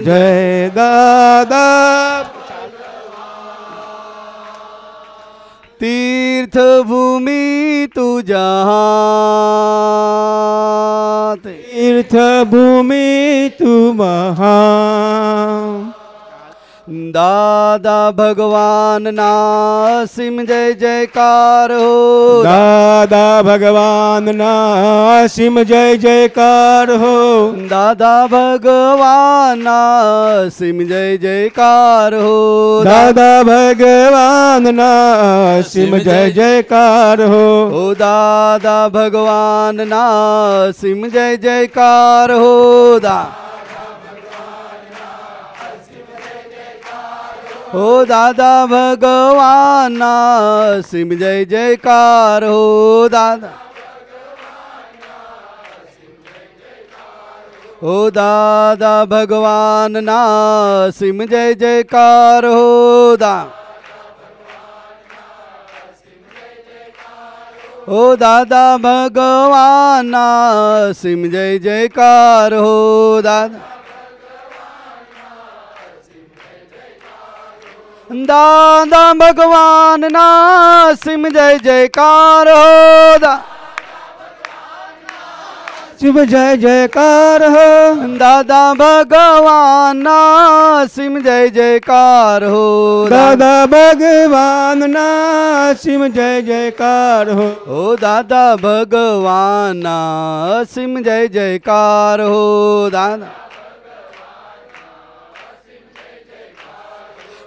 જય દાદા તીર્થ ભૂમિ તુજા તીર્થ ભૂમિ તુ મહા દાદા ભગવાન ના સિમ જય જયકાર હો. દાદા ભગવાન ના સિમ જય જયકાર હો. દાદા ભગવાન ના સિમ જય જયકાર હો. દાદા ભગવાન ના સિમ જય જયકાર હો. ઓ દાદા ભગવાન ના સિમ જય જયકાર હો. દા હો દાદા ભગવાન, સિંહ જય જયકાર. હો દાદા. હો દાદા ભગવાન ના સિમ જય જયકાર. હો દા ઓ દાદા ભગવાન, સિંહ જય જયકાર. હો દાદા. દાદા ભગવાન ના સિમ જય જયકાર હો શિવ જય જયકાર હો. દાદા ભગવાન ના સિમ જય જયકાર હો દાદા ભગવાન ના સિમ જય જયકાર હો. ઓ દાદા ભગવાન ના સિમ જય જયકાર હો દાદા.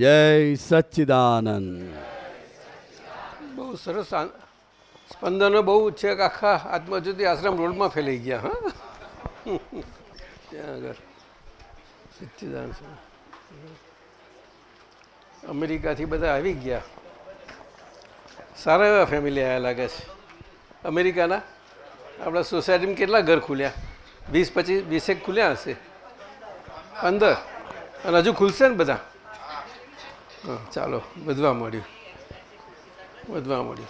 હો જય સચ્ચિદાનંદ બહુ સરસ આ- સ્પંદનો બહુ છે કે આખા આત્મજ્યોતિ આશ્રમ રોડમાં ફેલાઈ ગયા હા ત્યાં આગળ સચ્ચિદાનંદ સ્વામી. અમેરિકાથી બધા આવી ગયા સારા એવા ફેમિલી આવ્યા લાગે છે અમેરિકાના આપણા સોસાયટીમાં કેટલા ઘર ખુલ્યા વીસ પચીસ વીસેક ખુલ્યા હશે પંદર અને હજુ ખુલશે ને બધા હા ચાલો, વધવા મળ્યું. વધવા મળ્યું.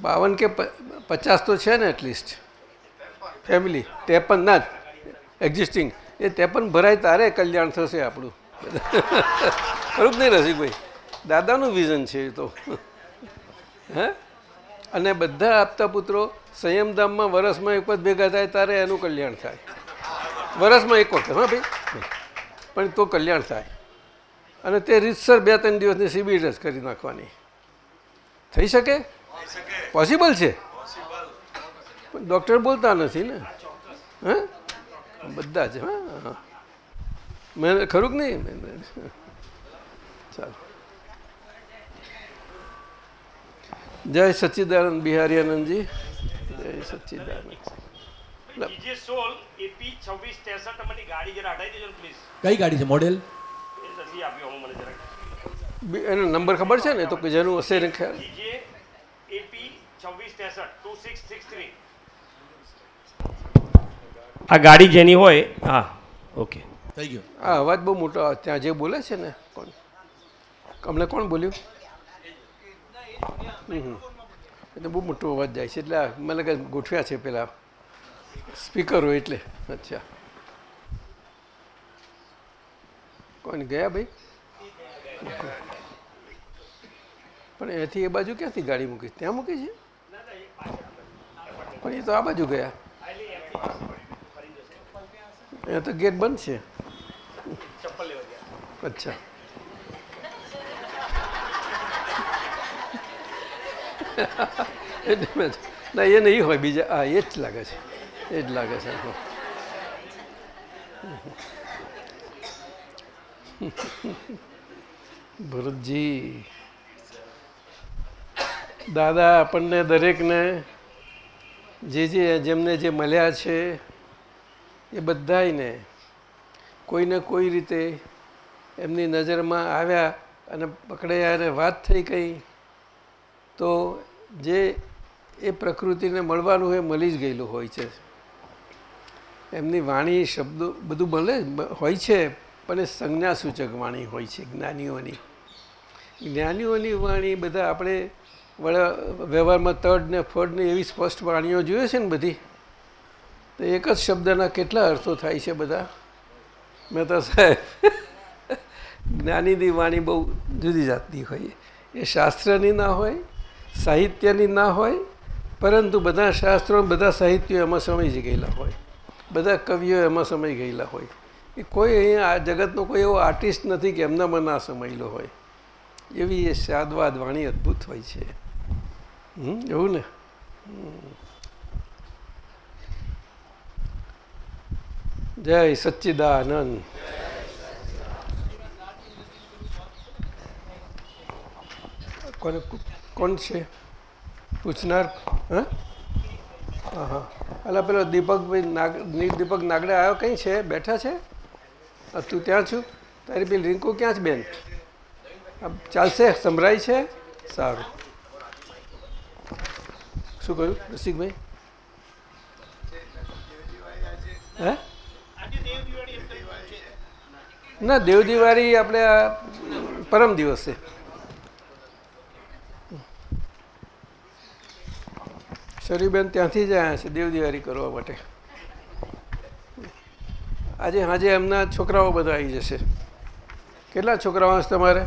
બાવન કે પચાસ તો છે ને એટલીસ્ટ ફેમિલી ત્રેપન ના એક્ઝિસ્ટિંગ એ ત્રેપન ભરાય, તારે કલ્યાણ થશે આપણું. ખરું જ નહીં રસિકભાઈ. દાદાનું વિઝન છે એ તો. હે? અને બધા આપતા પુત્રો સંયમધામમાં વરસમાં એક વખત ભેગા થાય, તારે એનું કલ્યાણ થાય. વરસમાં એક વખત, હા ભાઈ, પણ તો કલ્યાણ થાય. અને તે રીતસર બે ત્રણ દિવસની સીબી જ કરી નાખવાની. થઈ શકે? પોસિબલ છે? પણ ડૉક્ટર બોલતા નથી ને? હે? બધા જ હા હા. મેં ખરું કે નહીં? ચાલો. જય સચ્ચિદાનંદ બિહારી જય સચ્ચિદાનંદ. બીજે સોલ એપી છવ્વીસ ત્રેસઠ ગાડી જરા હટાવી દેજો પ્લીઝ કઈ ગાડી છે? મોડેલ? નથી આપ્યો હું મને જરાક. એનો નંબર ખબર છે ને? તો કે જેનું હશે ને ખ્યાલ. એપી છવ્વીસ ત્રેસઠ ટુ સિક્સ સિક્સ થ્રી. આ ગાડી જેની હોય હા ઓકે. થઈ ગયો. આ અવાજ બહુ મોટો ત્યાં જે બોલે છે ને કોણ? અમને કોણ બોલ્યું? હમ હમ. એટલે બહુ મોટો અવાજ જાય છે એટલે મને કે ગોઠવ્યા છે પેલા હોય એટલે. અચ્છા. કોણ ગયા ભાઈ? પણ એથી એ બાજુ ક્યાંથી ગાડી મૂકી? ત્યાં મૂકી છે? પણ એ તો આ બાજુ ગયા. અહીંયા તો ગેટ બંધ છે. અચ્છા. ના, એ નહીં હોય બીજા હા, એ જ લાગે છે. એ જ લાગે છે. ભરતજી, દાદા આપણને દરેકને જે જે જેમને જે મળ્યા છે એ બધાયને કોઈને કોઈ રીતે એમની નજરમાં આવ્યા અને પકડ્યા અને વાત થઈ ગઈ તો જે એ પ્રકૃતિને મળવાનું એ મળી જ ગયેલું હોય છે. એમની વાણી, શબ્દો બધું મળે હોય છે પણ એ સંજ્ઞાસૂચક વાણી હોય છે, જ્ઞાનીઓની. જ્ઞાનીઓની વાણી બધા આપણે વડા વ્યવહારમાં તડ ને ફડ ને એવી સ્પષ્ટ વાણીઓ જોઈએ છે ને બધી, તો એક જ શબ્દના કેટલા અર્થો થાય છે બધા? મહેતા સાહેબ, જ્ઞાનીની વાણી બહુ જુદી જાતની હોય. એ શાસ્ત્રની ના હોય, સાહિત્યની ના હોય, પરંતુ બધા શાસ્ત્રો, બધા સાહિત્યો એમાં સમય ગયેલા હોય. બધા કવિઓ એમાં સમય ગયેલા હોય. એ કોઈ અહીંયા આ જગતનો કોઈ એવો આર્ટિસ્ટ નથી કે એમનામાં ના સમાયેલો હોય. એવી એ સાદવાદ વાણી અદ્ભુત હોય છે. એવું ને. જય સચ્ચિદાનંદ. કોને કોણ છે? પૂછનાર, હા? હા હા અલા પેલો દીપકભાઈ નાગ દીપક નાગડે આવ્યો? કઈ છે? બેઠા છે? તું ત્યાં છું? તારી પેલી રિંકુ ક્યાં છે, બેન? ચાલશે? સંભળાય છે? સારું. શું કહ્યું, રસિકભાઈ? હે? ના, દેવ દિવાળી આપણે પરમ દિવસે. શરીબેન ત્યાંથી જ આવ્યા છે, દેવ દિવાળી કરવા માટે. આજે હાજે એમના છોકરાઓ બધા આવી જશે. કેટલા છોકરાઓ હશે તમારે?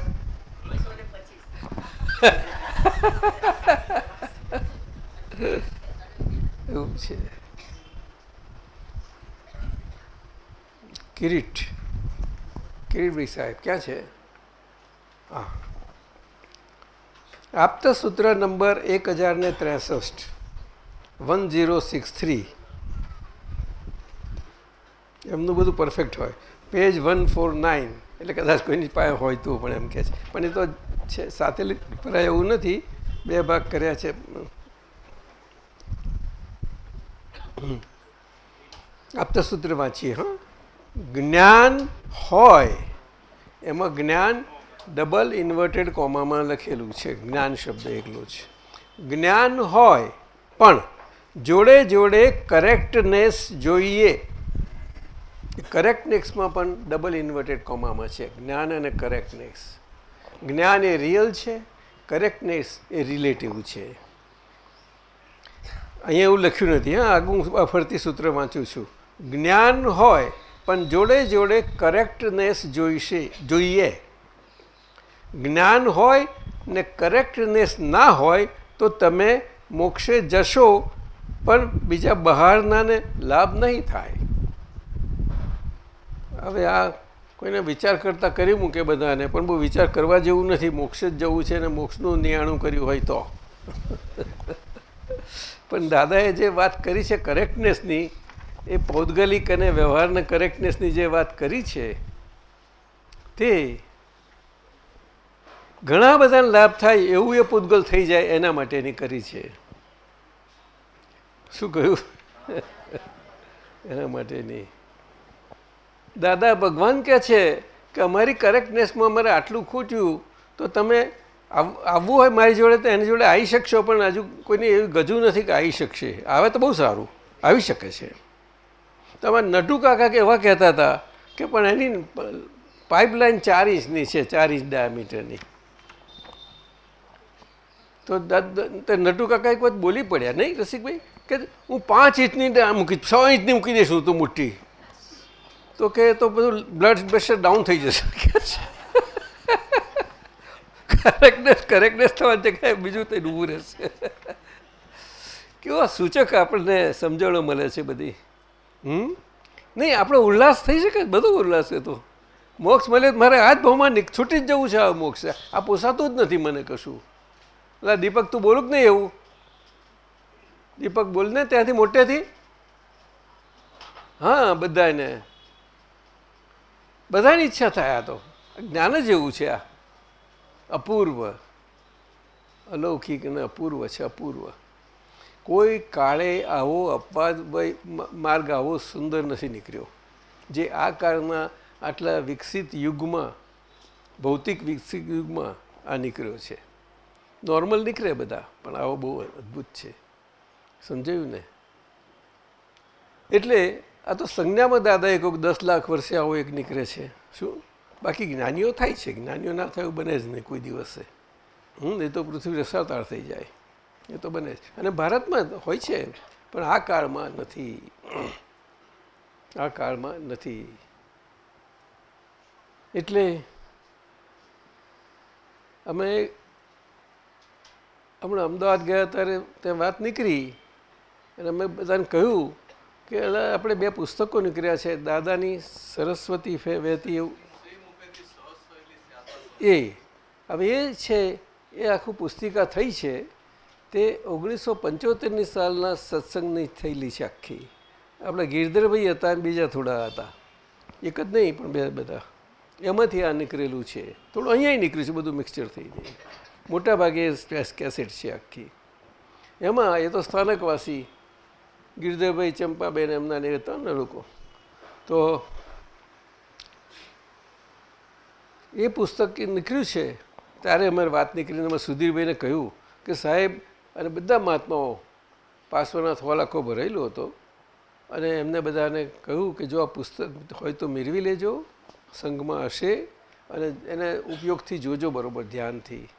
એવું છે. કિરીટ. કિરીટભાઈ સાહેબ, ક્યાં છે? હા. આપતા સૂત્ર નંબર એક હજાર ત્રેસઠ. One zero six three. એમનું બધું પરફેક્ટ હોય. પેજ વન ફોર નાઇન એટલે કદાચ કોઈની પાસે હોય તો પણ એમ કહે છે. પણ એ તો છે, સાથે ભરાય એવું નથી. બે ભાગ કર્યા છે. આપતા સૂત્ર વાંચીએ, હા? જ્ઞાન હોય, એમાં જ્ઞાન ડબલ ઇન્વર્ટેડ કોમામાં લખેલું છે. જ્ઞાન શબ્દ એકલો છે જ્ઞાન હોય, પણ જોડે જોડે કરેક્ટનેસ જોઈએ. કરેક્ટનેસમાં પણ ડબલ ઇન્વર્ટેડ કોમામાં છે. જ્ઞાન અને કરેક્ટનેસ જ્ઞાન એ રિયલ છે કરેક્ટનેસ એ રિલેટિવ છે. અહીંયા એવું લખ્યું નથી, હા આગું ફરતી સૂત્ર વાંચું છું. જ્ઞાન હોય, પણ જોડે જોડે કરેક્ટનેસ જોઈશે, જોઈએ. જ્ઞાન હોય ને કરેક્ટનેસ ના હોય, તો તમે મોક્ષે જશો, પણ બીજા બહારનાને લાભ નહીં થાય. હવે આ કોઈને વિચાર કરતાં કરી મૂકે બધાને, પણ બહુ વિચાર કરવા જેવું નથી. મોક્ષ જ જવું છે ને મોક્ષનું નિયાણું કર્યું હોય તો. પણ દાદાએ જે વાત કરી છે કરેક્ટનેસની એ પૌદગલિક અને વ્યવહારના કરેક્ટનેસની જે વાત કરી છે, તે ઘણા બધાને લાભ થાય એવું એ પૂતગલ થઈ જાય એના માટેની કરી છે. શું કહ્યું? એના માટેની. દાદા, ભગવાન કહે છે કે અમારી કરેક્ટનેસમાં અમારે આટલું ખૂટ્યું, તો તમે આવવું હોય મારી જોડે તો એની જોડે આવી શકશો, પણ હજુ કોઈને એવી ગજુ નથી કે આવી શકશે. આવે તો બહુ સારું. આવી શકે છે. તમારે નટુ કાકા કે એવા કહેતા હતા કે પણ એની પાઇપલાઇન ચાર ઇંચની છે, ચાર ઇંચ ડાયામીટરની. તો નટુ કાકા એક વાત બોલી પડ્યા, નહીં રસિકભાઈ? કે હું પાંચ ઇંચની મૂકી છ ઇંચની મૂકી દઈશું તું મુઠ્ઠી તો કે તો બધું બ્લડ પ્રેશર ડાઉન થઈ જશે. કરેક્ટનેસ કરેક્ટનેસ થવા જગ્યાએ બીજું તે ડૂબું રહેશે. કેવા સૂચક આપણને સમજણો મળે છે બધી. હમ? નહીં, આપણો ઉલ્લાસ થઈ શકે, બધો ઉલ્લાસ તો. મોક્ષ મળે મારે આ જ ભાવમાં છૂટી જ જવું છે આ મોક્ષ. આ પોસાતું જ નથી મને કશું. એટલે દીપક, તું બોલું જ નહીં એવું? દીપક બોલને ત્યાંથી મોટેથી. હા બધાને બધાની ઈચ્છા થાય તો. જ્ઞાન જ એવું છે આ. અપૂર્વ. અલૌકિક અને અપૂર્વ છે, અપૂર્વ. કોઈ કાળે આવો અપવાદ માર્ગ આવો સુંદર નથી નીકળ્યો. જે આ કાળના આટલા વિકસિત યુગમાં, ભૌતિક વિકસિત યુગમાં આ નીકળ્યો છે. નોર્મલ નીકળે બધા, પણ આવો બહુ અદ્ભુત છે. સમજાયું ને? એટલે આ તો સંજ્ઞામાં દાદાએ કોઈક દસ લાખ વર્ષે આવો એક નીકળે છે. શું? બાકી જ્ઞાનીઓ થાય છે. જ્ઞાનીઓ ના થયું બને જ નહીં કોઈ દિવસે. હમ, એ તો પૃથ્વી રસાતાળ થઈ જાય. એ તો બને જ. અને ભારતમાં હોય છે, પણ આ કાળમાં નથી. આ કાળમાં નથી. એટલે અમે હમણાં અમદાવાદ ગયા ત્યારે ત્યાં વાત નીકળી અને અમે બધાને કહ્યું કે આપણે બે પુસ્તકો નીકળ્યા છે, દાદાની સરસ્વતી ફે, વહેતી એવું. એ, હવે એ છે, એ આખું પુસ્તિકા થઈ છે, તે ઓગણીસો પંચોતેરની સાલના સત્સંગની થયેલી છે આખી. આપણા ગિરધરભાઈ હતા અને બીજા થોડા હતા. એક જ નહીં, પણ બે બધા. એમાંથી આ નીકળેલું છે. થોડું અહીંયા નીકળ્યું છે, બધું મિક્સચર થઈ જાય મોટા ભાગે કેસેટ છે આખી. એમાં, એ તો સ્થાનકવાસી ગિરધરભાઈ ચંપાબેન એમના ને ને લોકો. તો એ પુસ્તક નીકળ્યું છે, ત્યારે અમારે વાત નીકળીને અમે સુધીરભાઈને કહ્યું કે સાહેબ, અને બધા મહાત્માઓ પાર્શ્વનાથ હોલ આખો ભરેલો હતો. અને એમને બધાને કહ્યું કે જો આ પુસ્તક હોય તો મેળવી લેજો, સંઘમાં હશે, અને એને ઉપયોગથી જોજો બરોબર ધ્યાનથી.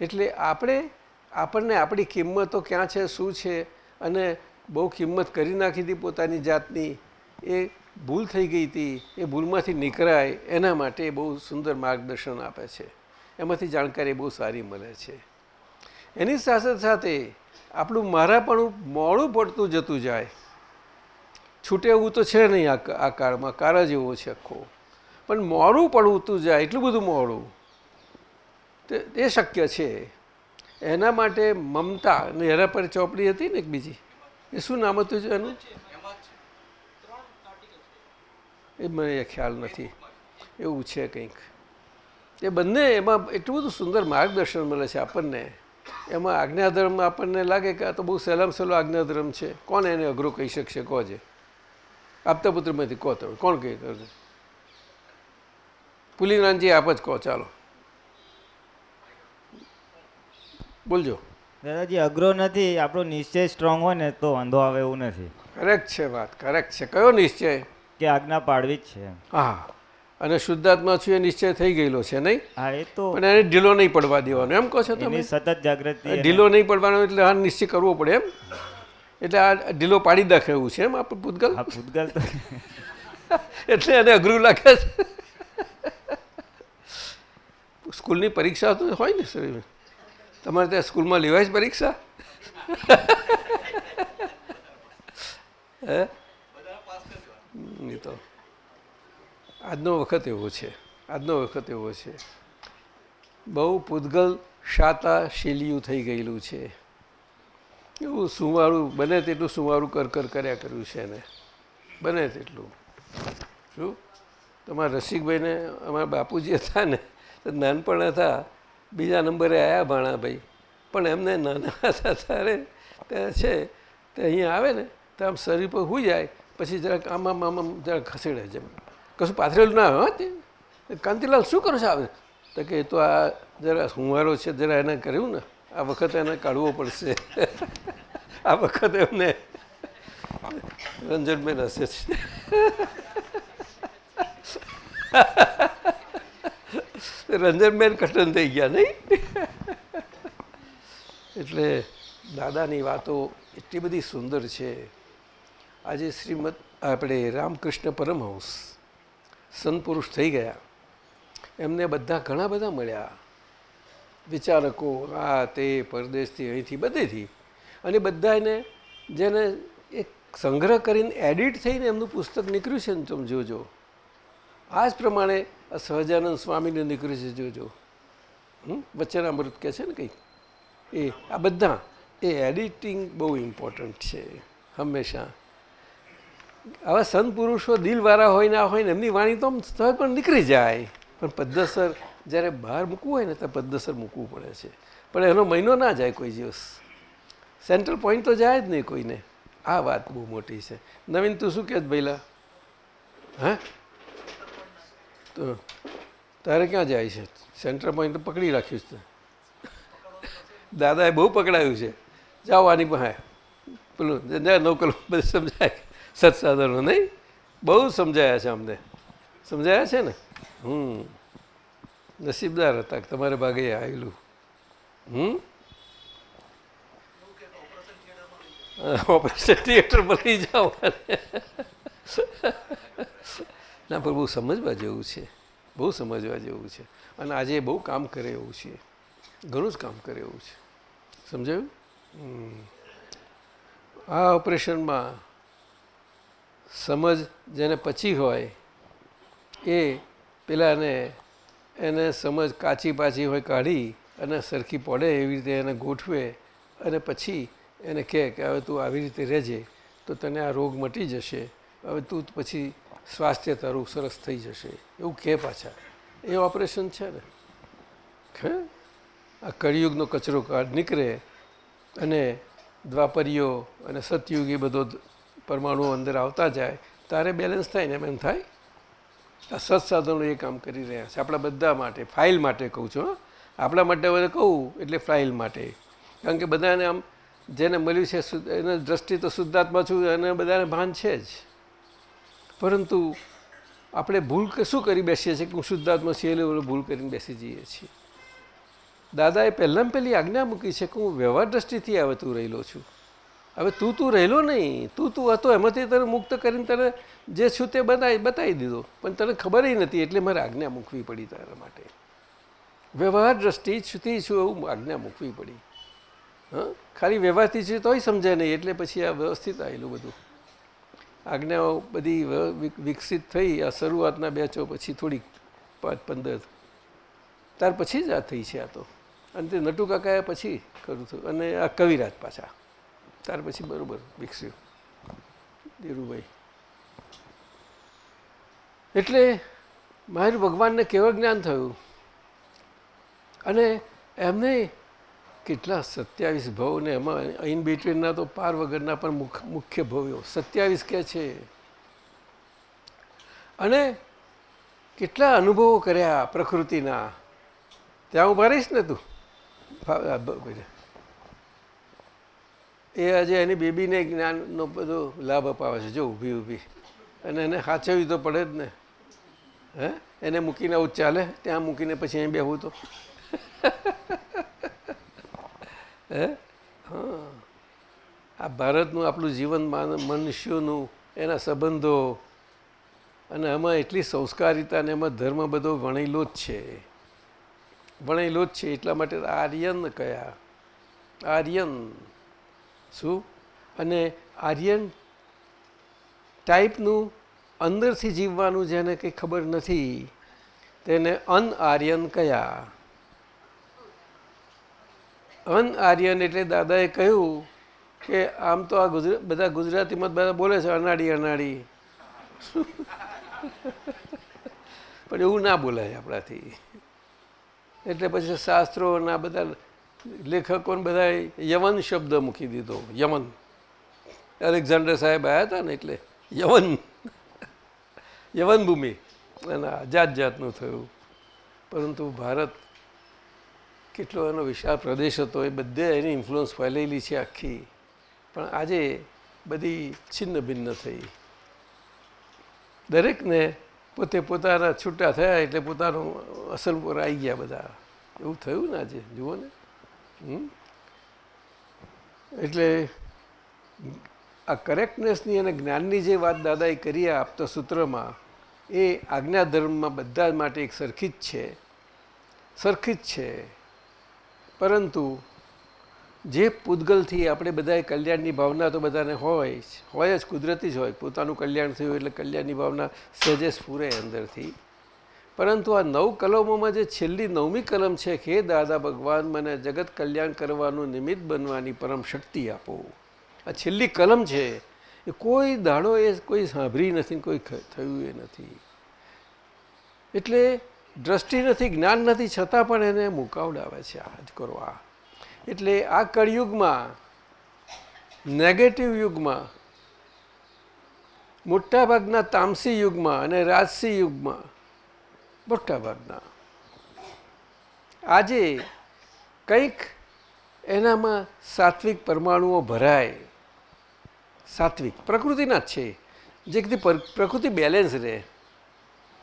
એટલે આપણે, આપણને આપણી કિંમતો ક્યાં છે, શું છે, અને બહુ કિંમત કરી નાખી હતી પોતાની જાતની. એ ભૂલ થઈ ગઈ હતી, એ ભૂલમાંથી નીકળાય, એના માટે બહુ સુંદર માર્ગદર્શન આપે છે. એમાંથી જાણકારી બહુ સારી મળે છે. એની સાથે સાથે આપણું મારાપણું મોડું પડતું જતું જાય. છૂટે એવું તો છે નહીં આ આ કાળમાં, કાળ જ એવો છે આખો. પણ મોડું પડતું જાય, એટલું બધું મોડું. તે, એ શક્ય છે. એના માટે મમતા, અને એના પર ચોપડી હતી ને એક બીજી? એ શું નામ હતું છે એનું એ મને ખ્યાલ નથી. એવું છે કંઈક. એ બંને એમાં એટલું બધું સુંદર માર્ગદર્શન મળે છે આપણને. એમાં આજ્ઞાધર્મ આપણને લાગે કે આ તો બહુ સહેલામ સહેલો આજ્ઞાધર્મ છે. કોણ એને અઘરો કહી શકશે? કહો છે આપતા પુત્રમાંથી કહો તમે? કોણ કહી? કરજો પુલિનાનજી આપ જ કહો. ચાલો. બોલજો. દાદાજી અઘરો નથી આપણો નિશ્ચય સ્ટ્રોંગ હોય ને તો વાંધો આવે એવું નથી. કરેક્ટ છે વાત કરેક્ટ છે. કયો નિશ્ચય? કે આજ્ઞા પાડવી જ છે. હા. અને શુદ્ધાત્મા છું એ નિશ્ચય થઈ ગયેલો છે નહીં? હા એ તો પણ એને ઢીલો નહીં પડવા દેવાનો એમ કહો છો તમે? સતત જાગૃતિ ઢીલો નહીં પડવાનો એટલે હા નિશ્ચય કરવો પડે એમ? એટલે આ ઢીલો પાડી નાખે એવું છે એમ આપણું પૂતગલ? હા પૂતગલ તો એટલે એને અઘરું લાગે છે. સ્કૂલની પરીક્ષા તો હોય ને સર તમારે ત્યાં સ્કૂલમાં લેવાય છે પરીક્ષા? હે? નહીં તો. આજનો વખત એવો છે. આજનો વખત એવો છે. બહુ પૂતગલ શાતા શીલિયું થઈ ગયેલું છે. એવું સુંવાળું, બને તેટલું સુંવાળું કર કર કર્યા કર્યું છે એને. બને તેટલું. શું? તમારા રસિકભાઈને, અમારા બાપુજી હતા ને નાનપણ હતા. બીજા નંબરે આવ્યા ભાણાભાઈ. પણ એમને નાના હતા ત્યારે છે, તે અહીંયા આવે ને, તો આમ શરીર પર હોઈ જાય, પછી જરાક આમ આમ આમ જરાક ખસેડે જેમ કશું પાથરેલું ના હો તે. કાંતિલાલ શું કરો છો આવે તો કે તો આ જરા હુંવારો છે, જરા એને કર્યું ને, આ વખત એને કાઢવો પડશે. આ વખત એમને રંજનબેન હશે. રંજનબેન કટન થઈ ગયા, નહીં? એટલે દાદાની વાતો એટલી બધી સુંદર છે. આજે શ્રીમદ, આપણે રામકૃષ્ણ પરમહંસ, સંતપુરુષ થઈ ગયા. એમને બધા ઘણા બધા મળ્યા. વિચારકો, આ તે, પરદેશથી, અહીંથી, બધેથી. અને બધા એને જેને એક સંગ્રહ કરીને એડિટ થઈને એમનું પુસ્તક નીકળ્યું છે ને, તમે જોજો. આ જ પ્રમાણે આ સહજાનંદ સ્વામીને નીકળી છે જોજો હમ? અમૃત કહે છે ને કંઈક? એ, આ બધા. એ એડિટિંગ બહુ ઇમ્પોર્ટન્ટ છે, હંમેશા. આવા સંત પુરુષો દિલવાળા હોય ના હોય ને, એમની વાણી તો આમ સહજ પણ નીકળી જાય. પણ પદ્ધસર જ્યારે બહાર મૂકવું હોય ને ત્યારે પદ્ધસર મૂકવું પડે છે. પણ એનો મહિનો ના જાય કોઈ દિવસ. સેન્ટ્રલ પોઈન્ટ તો જાય જ નહીં કોઈને. આ વાત બહુ મોટી છે. નવીન, તું શું કહે ભૈલા હે? તો તારે ક્યાં જાય છે? સેન્ટર પોઈન્ટ પકડી રાખ્યું છે. દાદાએ બહુ પકડાયું છે. જાઓ આની પાસે. પેલું નોકલ બધું સમજાય. સત્સાધનો, નહીં? બહુ સમજાયા છે અમને. સમજાયા છે ને? હમ. નસીબદાર હતા તમારે ભાગે આવેલું. હમ? ઓપરેશન થિયેટર બની જાઓ. ના, પણ બહુ સમજવા જેવું છે. બહુ સમજવા જેવું છે. અને આજે બહુ કામ કરે એવું છે. ઘણું જ કામ કરે એવું છે. સમજાયું? આ ઓપરેશનમાં સમજ જેને પછી હોય એ પેલાને એને સમજ કાચી પાચી હોય કાઢી અને સરખી પડે એવી રીતે એને ગોઠવે અને પછી એને કહે કે, હવે તું આવી રીતે રહેજે તો તને આ રોગ મટી જશે. હવે તું પછી સ્વાસ્થ્ય તારું સરસ થઈ જશે. એવું કહે પાછા. એ ઓપરેશન છે ને. હે? આ કળિયુગનો કચરો કાઢ નીકળે અને દ્વાપરીઓ અને સતયુગ એ બધો પરમાણુઓ અંદર આવતા જાય, તારે બેલેન્સ થાય ને એમ થાય? આ સત્સાધનો એ કામ કરી રહ્યા છે. આપણા બધા માટે ફાઇલ માટે કહું છું. આપણા માટે હવે કહું, એટલે ફાઇલ માટે. કારણ કે બધાને આમ જેને મળ્યું છે એને દ્રષ્ટિ તો શુદ્ધાત્મા છું અને બધાને ભાન છે જ. પરંતુ આપણે ભૂલ શું કરી બેસીએ છીએ કે હું શુદ્ધાત્મા છીએ એટલે ભૂલ કરીને બેસી જઈએ છીએ? દાદાએ પહેલાં પહેલી આજ્ઞા મૂકી છે કે હું વ્યવહાર દ્રષ્ટિથી હવે તું રહેલો છું. હવે તું તું રહેલો નહીં. તું તું હતો એમાંથી તને મુક્ત કરીને તને જે છું તે બતાવી બતાવી દીધો. પણ તને ખબર નથી એટલે મારે આજ્ઞા મૂકવી પડી તારા માટે. વ્યવહાર દ્રષ્ટિ છુતી છું એવું આજ્ઞા મૂકવી પડી. હા? ખાલી વ્યવહારથી છે તોય સમજાય નહીં. એટલે પછી આ વ્યવસ્થિત આવેલું બધું. આજ્ઞાઓ બધી વિકસિત થઈ, આ શરૂઆતના બેચો પછી થોડીક પાંચ, પંદર. ત્યાર પછી જ આ થઈ છે આ તો. અને તે નટુ કાકાએ પછી કરું છું. અને આ કવિરાજ પાછા. ત્યાર પછી બરોબર વિકસ્યું. ધીરુભાઈ. એટલે મારું ભગવાનને કેવું જ્ઞાન થયું? અને એમને કેટલા સત્યાવીસ ભવ ને એમાં ઇન બિટવીનના તો પાર વગરના પણ મુખ્ય ભવ્યો. સત્યાવીસ કે છે? અને કેટલા અનુભવો કર્યા પ્રકૃતિના? ત્યાં હું રહીશ ને તું. એ આજે એની બેબીને જ્ઞાનનો બધો લાભ અપાવે છે. જો ઊભી ઊભી. અને એને સાચવવી તો પડે જ ને. હે? એને મૂકીને આવું ચાલે? ત્યાં મૂકીને પછી અહીં બેહવું તો? હે? હા. આ ભારતનું આપણું જીવન માન- મનુષ્યોનું, એના સંબંધો, અને એમાં એટલી સંસ્કારિતા અને એમાં ધર્મ બધો વણેલો જ છે. વણેલો જ છે એટલા માટે આર્યન કયા? આર્યન. શું? અને આર્યન ટાઈપનું અંદરથી જીવવાનું જેને કંઈ ખબર નથી, તેને અન આર્યન કયા? અન આર્યન એટલે દાદાએ કહ્યું કે આમ તો આ ગુજરાત બધા ગુજરાતીમાં બધા બોલે છે, અનાડી અનાડી. પણ એવું ના બોલાય આપણાથી. એટલે પછી શાસ્ત્રોના બધા લેખકોને બધા યવન શબ્દ મૂકી દીધો યમન અલેક્ઝાન્ડર સાહેબ આવ્યા હતા ને એટલે યવન. યવન ભૂમિ અને જાત જાતનું થયું. પરંતુ ભારત કેટલો એનો વિશાળ પ્રદેશ હતો, એ બધે એની ઇન્ફ્લુઅન્સ ફેલાયેલી છે આખી. પણ આજે બધી છિન્ન ભિન્ન થઈ. દરેકને પોતે પોતાના છૂટા થયા એટલે પોતાનું અસલ પર આવી ગયા બધા. એવું થયું ને આજે, જુઓ ને. એટલે આ કરેક્ટનેસની અને જ્ઞાનની જે વાત દાદાએ કરી આપતા સૂત્રમાં, એ આજ્ઞા ધર્મમાં બધા માટે એક સરખી જ છે. સરખી જ છે. પરંતુ જે પૂતગલથી આપણે બધાએ કલ્યાણની ભાવના તો બધાને હોય જ હોય જ, કુદરતી જ હોય. પોતાનું કલ્યાણ થયું એટલે કલ્યાણની ભાવના સહેજે સ્ફુરે અંદરથી. પરંતુ આ નવ કલમોમાં જે છેલ્લી નવમી કલમ છે કે, દાદા ભગવાન મને જગત કલ્યાણ કરવાનું નિમિત્ત બનવાની પરમ શક્તિ આપો. આ છેલ્લી કલમ છે, એ કોઈ દાડો એ કોઈ સાંભળી નથી કોઈ થયું એ નથી. એટલે દ્રષ્ટિ નથી, જ્ઞાન નથી, છતાં પણ એને મુકાવડાવે છે આ જ કરો એટલે આ કળયુગમાં નેગેટિવ યુગમાં, મોટાભાગના તામસી યુગમાં અને રાજસી યુગમાં, મોટાભાગના. આજે કંઈક એનામાં સાત્વિક પરમાણુઓ ભરાય. સાત્વિક, પ્રકૃતિના જ છે. જેથી કીધી પ્રકૃતિ બેલેન્સ રહે.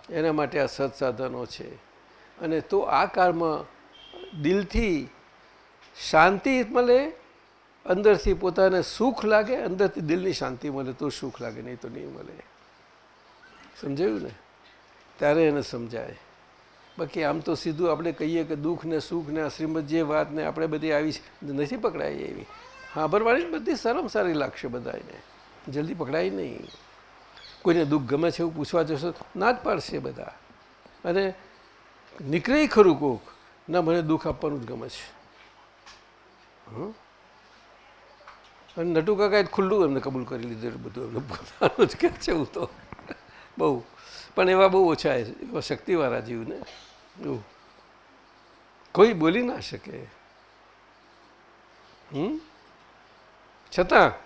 એના માટે આ સત્સાધનો છે. અને તો આ કાળમાં દિલથી શાંતિ મળે, અંદરથી પોતાને સુખ લાગે, અંદરથી દિલની શાંતિ મળે, તો સુખ લાગે, નહીં તો નહીં મળે. સમજાયું ને? ત્યારે એને સમજાય. બાકી આમ તો સીધું આપણે કહીએ કે દુઃખ ને સુખ ને શ્રીમદ જે વાત ને આપણે બધી આવી નથી પકડાઈ એવી. સાંભળવાની બધી સારામાં સારી લાગશે બધાને જલ્દી પકડાય નહીં. કોઈને દુઃખ ગમે છે એવું પૂછવા જશો ના જ પાડશે બધા. અને નીકળે ખરું કોક, ના મને દુઃખ આપવાનું જ ગમે છે? અને નટુ કાકાએ ખુલ્લું એમને કબૂલ કરી લીધું બધું એમને પોતાનું જ કે છે એવું તો. બહુ. પણ એવા બહુ ઓછા એવા શક્તિવાળા જીવને. એવું. કોઈ બોલી ના શકે. હમ? છતાં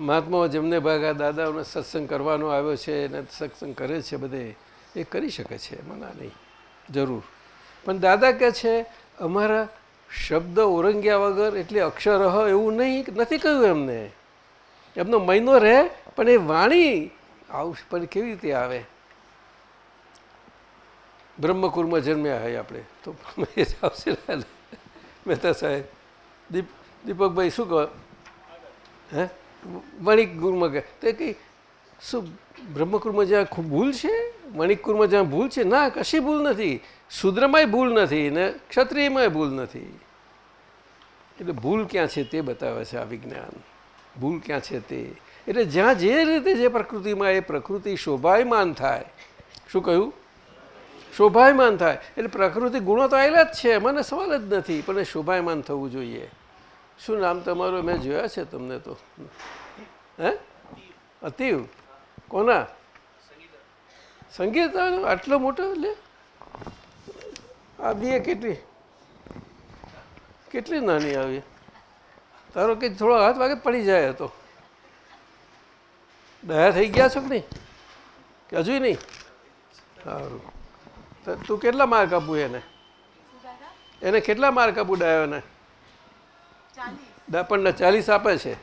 મહાત્માઓ જેમને ભાગા દાદાઓને સત્સંગ કરવાનો આવ્યો છે અને સત્સંગ કરે છે બધે, એ કરી શકે છે, મના નહીં. જરૂર. પણ દાદા કહે છે, અમારા શબ્દ ઓરંગ્યા વગર એટલે અક્ષર એવું નહીં, નથી કહ્યું એમને. એમનો મહિનો રહે, પણ એ વાણી આવશે પણ કેવી રીતે આવે? બ્રહ્મકુરમાં જન્મ્યા હોય આપણે. તો એ જ આવશે. મહેતા સાહેબ. દીપ, દીપકભાઈ શું કહો? હે? વણિક ગુરુમાં ગયા. તો કઈ શું બ્રહ્મકુરમાં જ્યાં ખૂબ ભૂલ છે? મણિકુરમાં જ્યાં ભૂલ છે? ના, કશી ભૂલ નથી. શુદ્રમાંય ભૂલ નથી ને ક્ષત્રિયમાંય ભૂલ નથી. એટલે ભૂલ ક્યાં છે તે બતાવે છે આ વિજ્ઞાન. ભૂલ ક્યાં છે તે? એટલે જ્યાં જે રીતે જે પ્રકૃતિમાં એ પ્રકૃતિ શોભાયમાન થાય. શું કહ્યું? શોભાયમાન થાય. એટલે પ્રકૃતિ ગુણો તો આવેલા જ છે, મને સવાલ જ નથી, પણ એ શોભાયમાન થવું જોઈએ. શું નામ તમારું? મેં જોયા છે તમને તો. હે? અતિવ. કોના? સંગીત આટલો મોટો? લે. આ બી કેટલી? કેટલી નાની આવી? તારો કે થોડો હાથ વાગે પડી જાય હતો દયા થઈ ગયા છો કે નહીં? કે હજુ નહીં? સારું. તો તું કેટલા માર્ક આપું એને? એને કેટલા માર્ક આપું ડાયોને? પણ ચાલીસ આપે છે.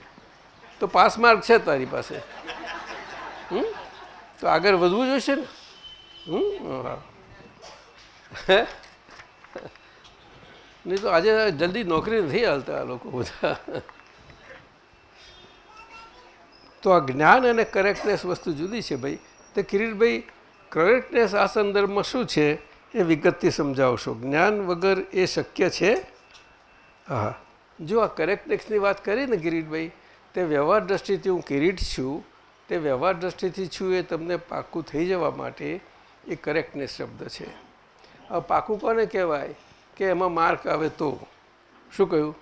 તો પાસ માર્ક છે તારી પાસે. હમ? તો આગળ વધવું જોઈશે ને? હમ? હે? નહીં તો આજે જલ્દી નોકરી નથી હાલતા આ લોકો બધા. તો આ જ્ઞાન અને કરેક્ટનેસ વસ્તુ જુદી છે ભાઈ. તો કિરીટભાઈ કરેક્ટનેસ આ સંદર્ભમાં શું છે એ વિગતથી સમજાવશો? જ્ઞાન વગર એ શક્ય છે? હા. જો આ કરેક્ટનેસની વાત કરી ને કિરીટભાઈ, તે વ્યવહાર દ્રષ્ટિથી હું કિરીટ છું, તે વ્યવહાર દ્રષ્ટિથી છું એ તમને પાક્કું થઈ જવા માટે એ કરેક્ટનેસ શબ્દ છે. હવે પાકું કોને કહેવાય? કે એમાં માર્ક આવે તો. શું કહ્યું?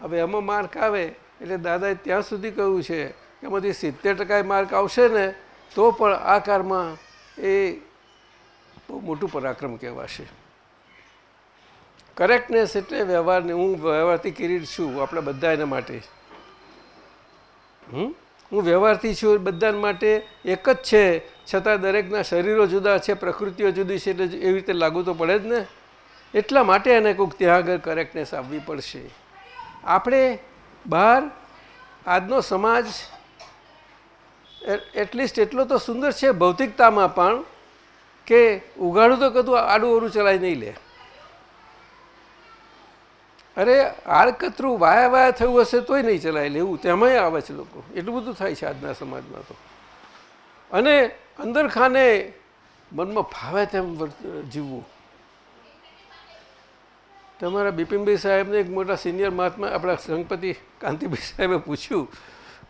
હવે એમાં માર્ક આવે એટલે દાદાએ ત્યાં સુધી કહ્યું છે કે એમાંથી સિત્તેર ટકાએ માર્ક આવશે ને, તો પણ આ કારમાં એ બહુ મોટું પરાક્રમ કહેવાશે. કરેક્ટનેસ એટલે વ્યવહારને, હું વ્યવહારથી કિરીટ છું આપણે બધા એના માટે હું વ્યવહારથી છું બધા માટે એક જ છે, છતાં દરેકના શરીરો જુદા છે, પ્રકૃતિઓ જુદી છે, એટલે એવી રીતે લાગુ તો પડે જ ને? એટલા માટે એને કોઈક ત્યાં આગળ કરેક્ટનેસ આવવી પડશે. આપણે બહાર, આજનો સમાજ એટલીસ્ટ એટલો તો સુંદર છે ભૌતિકતામાં પણ, કે ઉઘાડું તો કદું આડું ઓરું ચલાવી નહીં લે. અરે, આડકતરું વાયા વાયા થયું હશે તોય નહીં ચલાય લેવું તેમાંય આવે છે લોકો. એટલું બધું થાય છે આજના સમાજમાં તો. અને અંદર ખાને મનમાં ફાવે તેમ જીવવું. તમારા બિપિનભાઈ સાહેબને એક મોટા સિનિયર મહાત્મા, આપણા સંગપતિ કાંતિભાઈ સાહેબે પૂછ્યું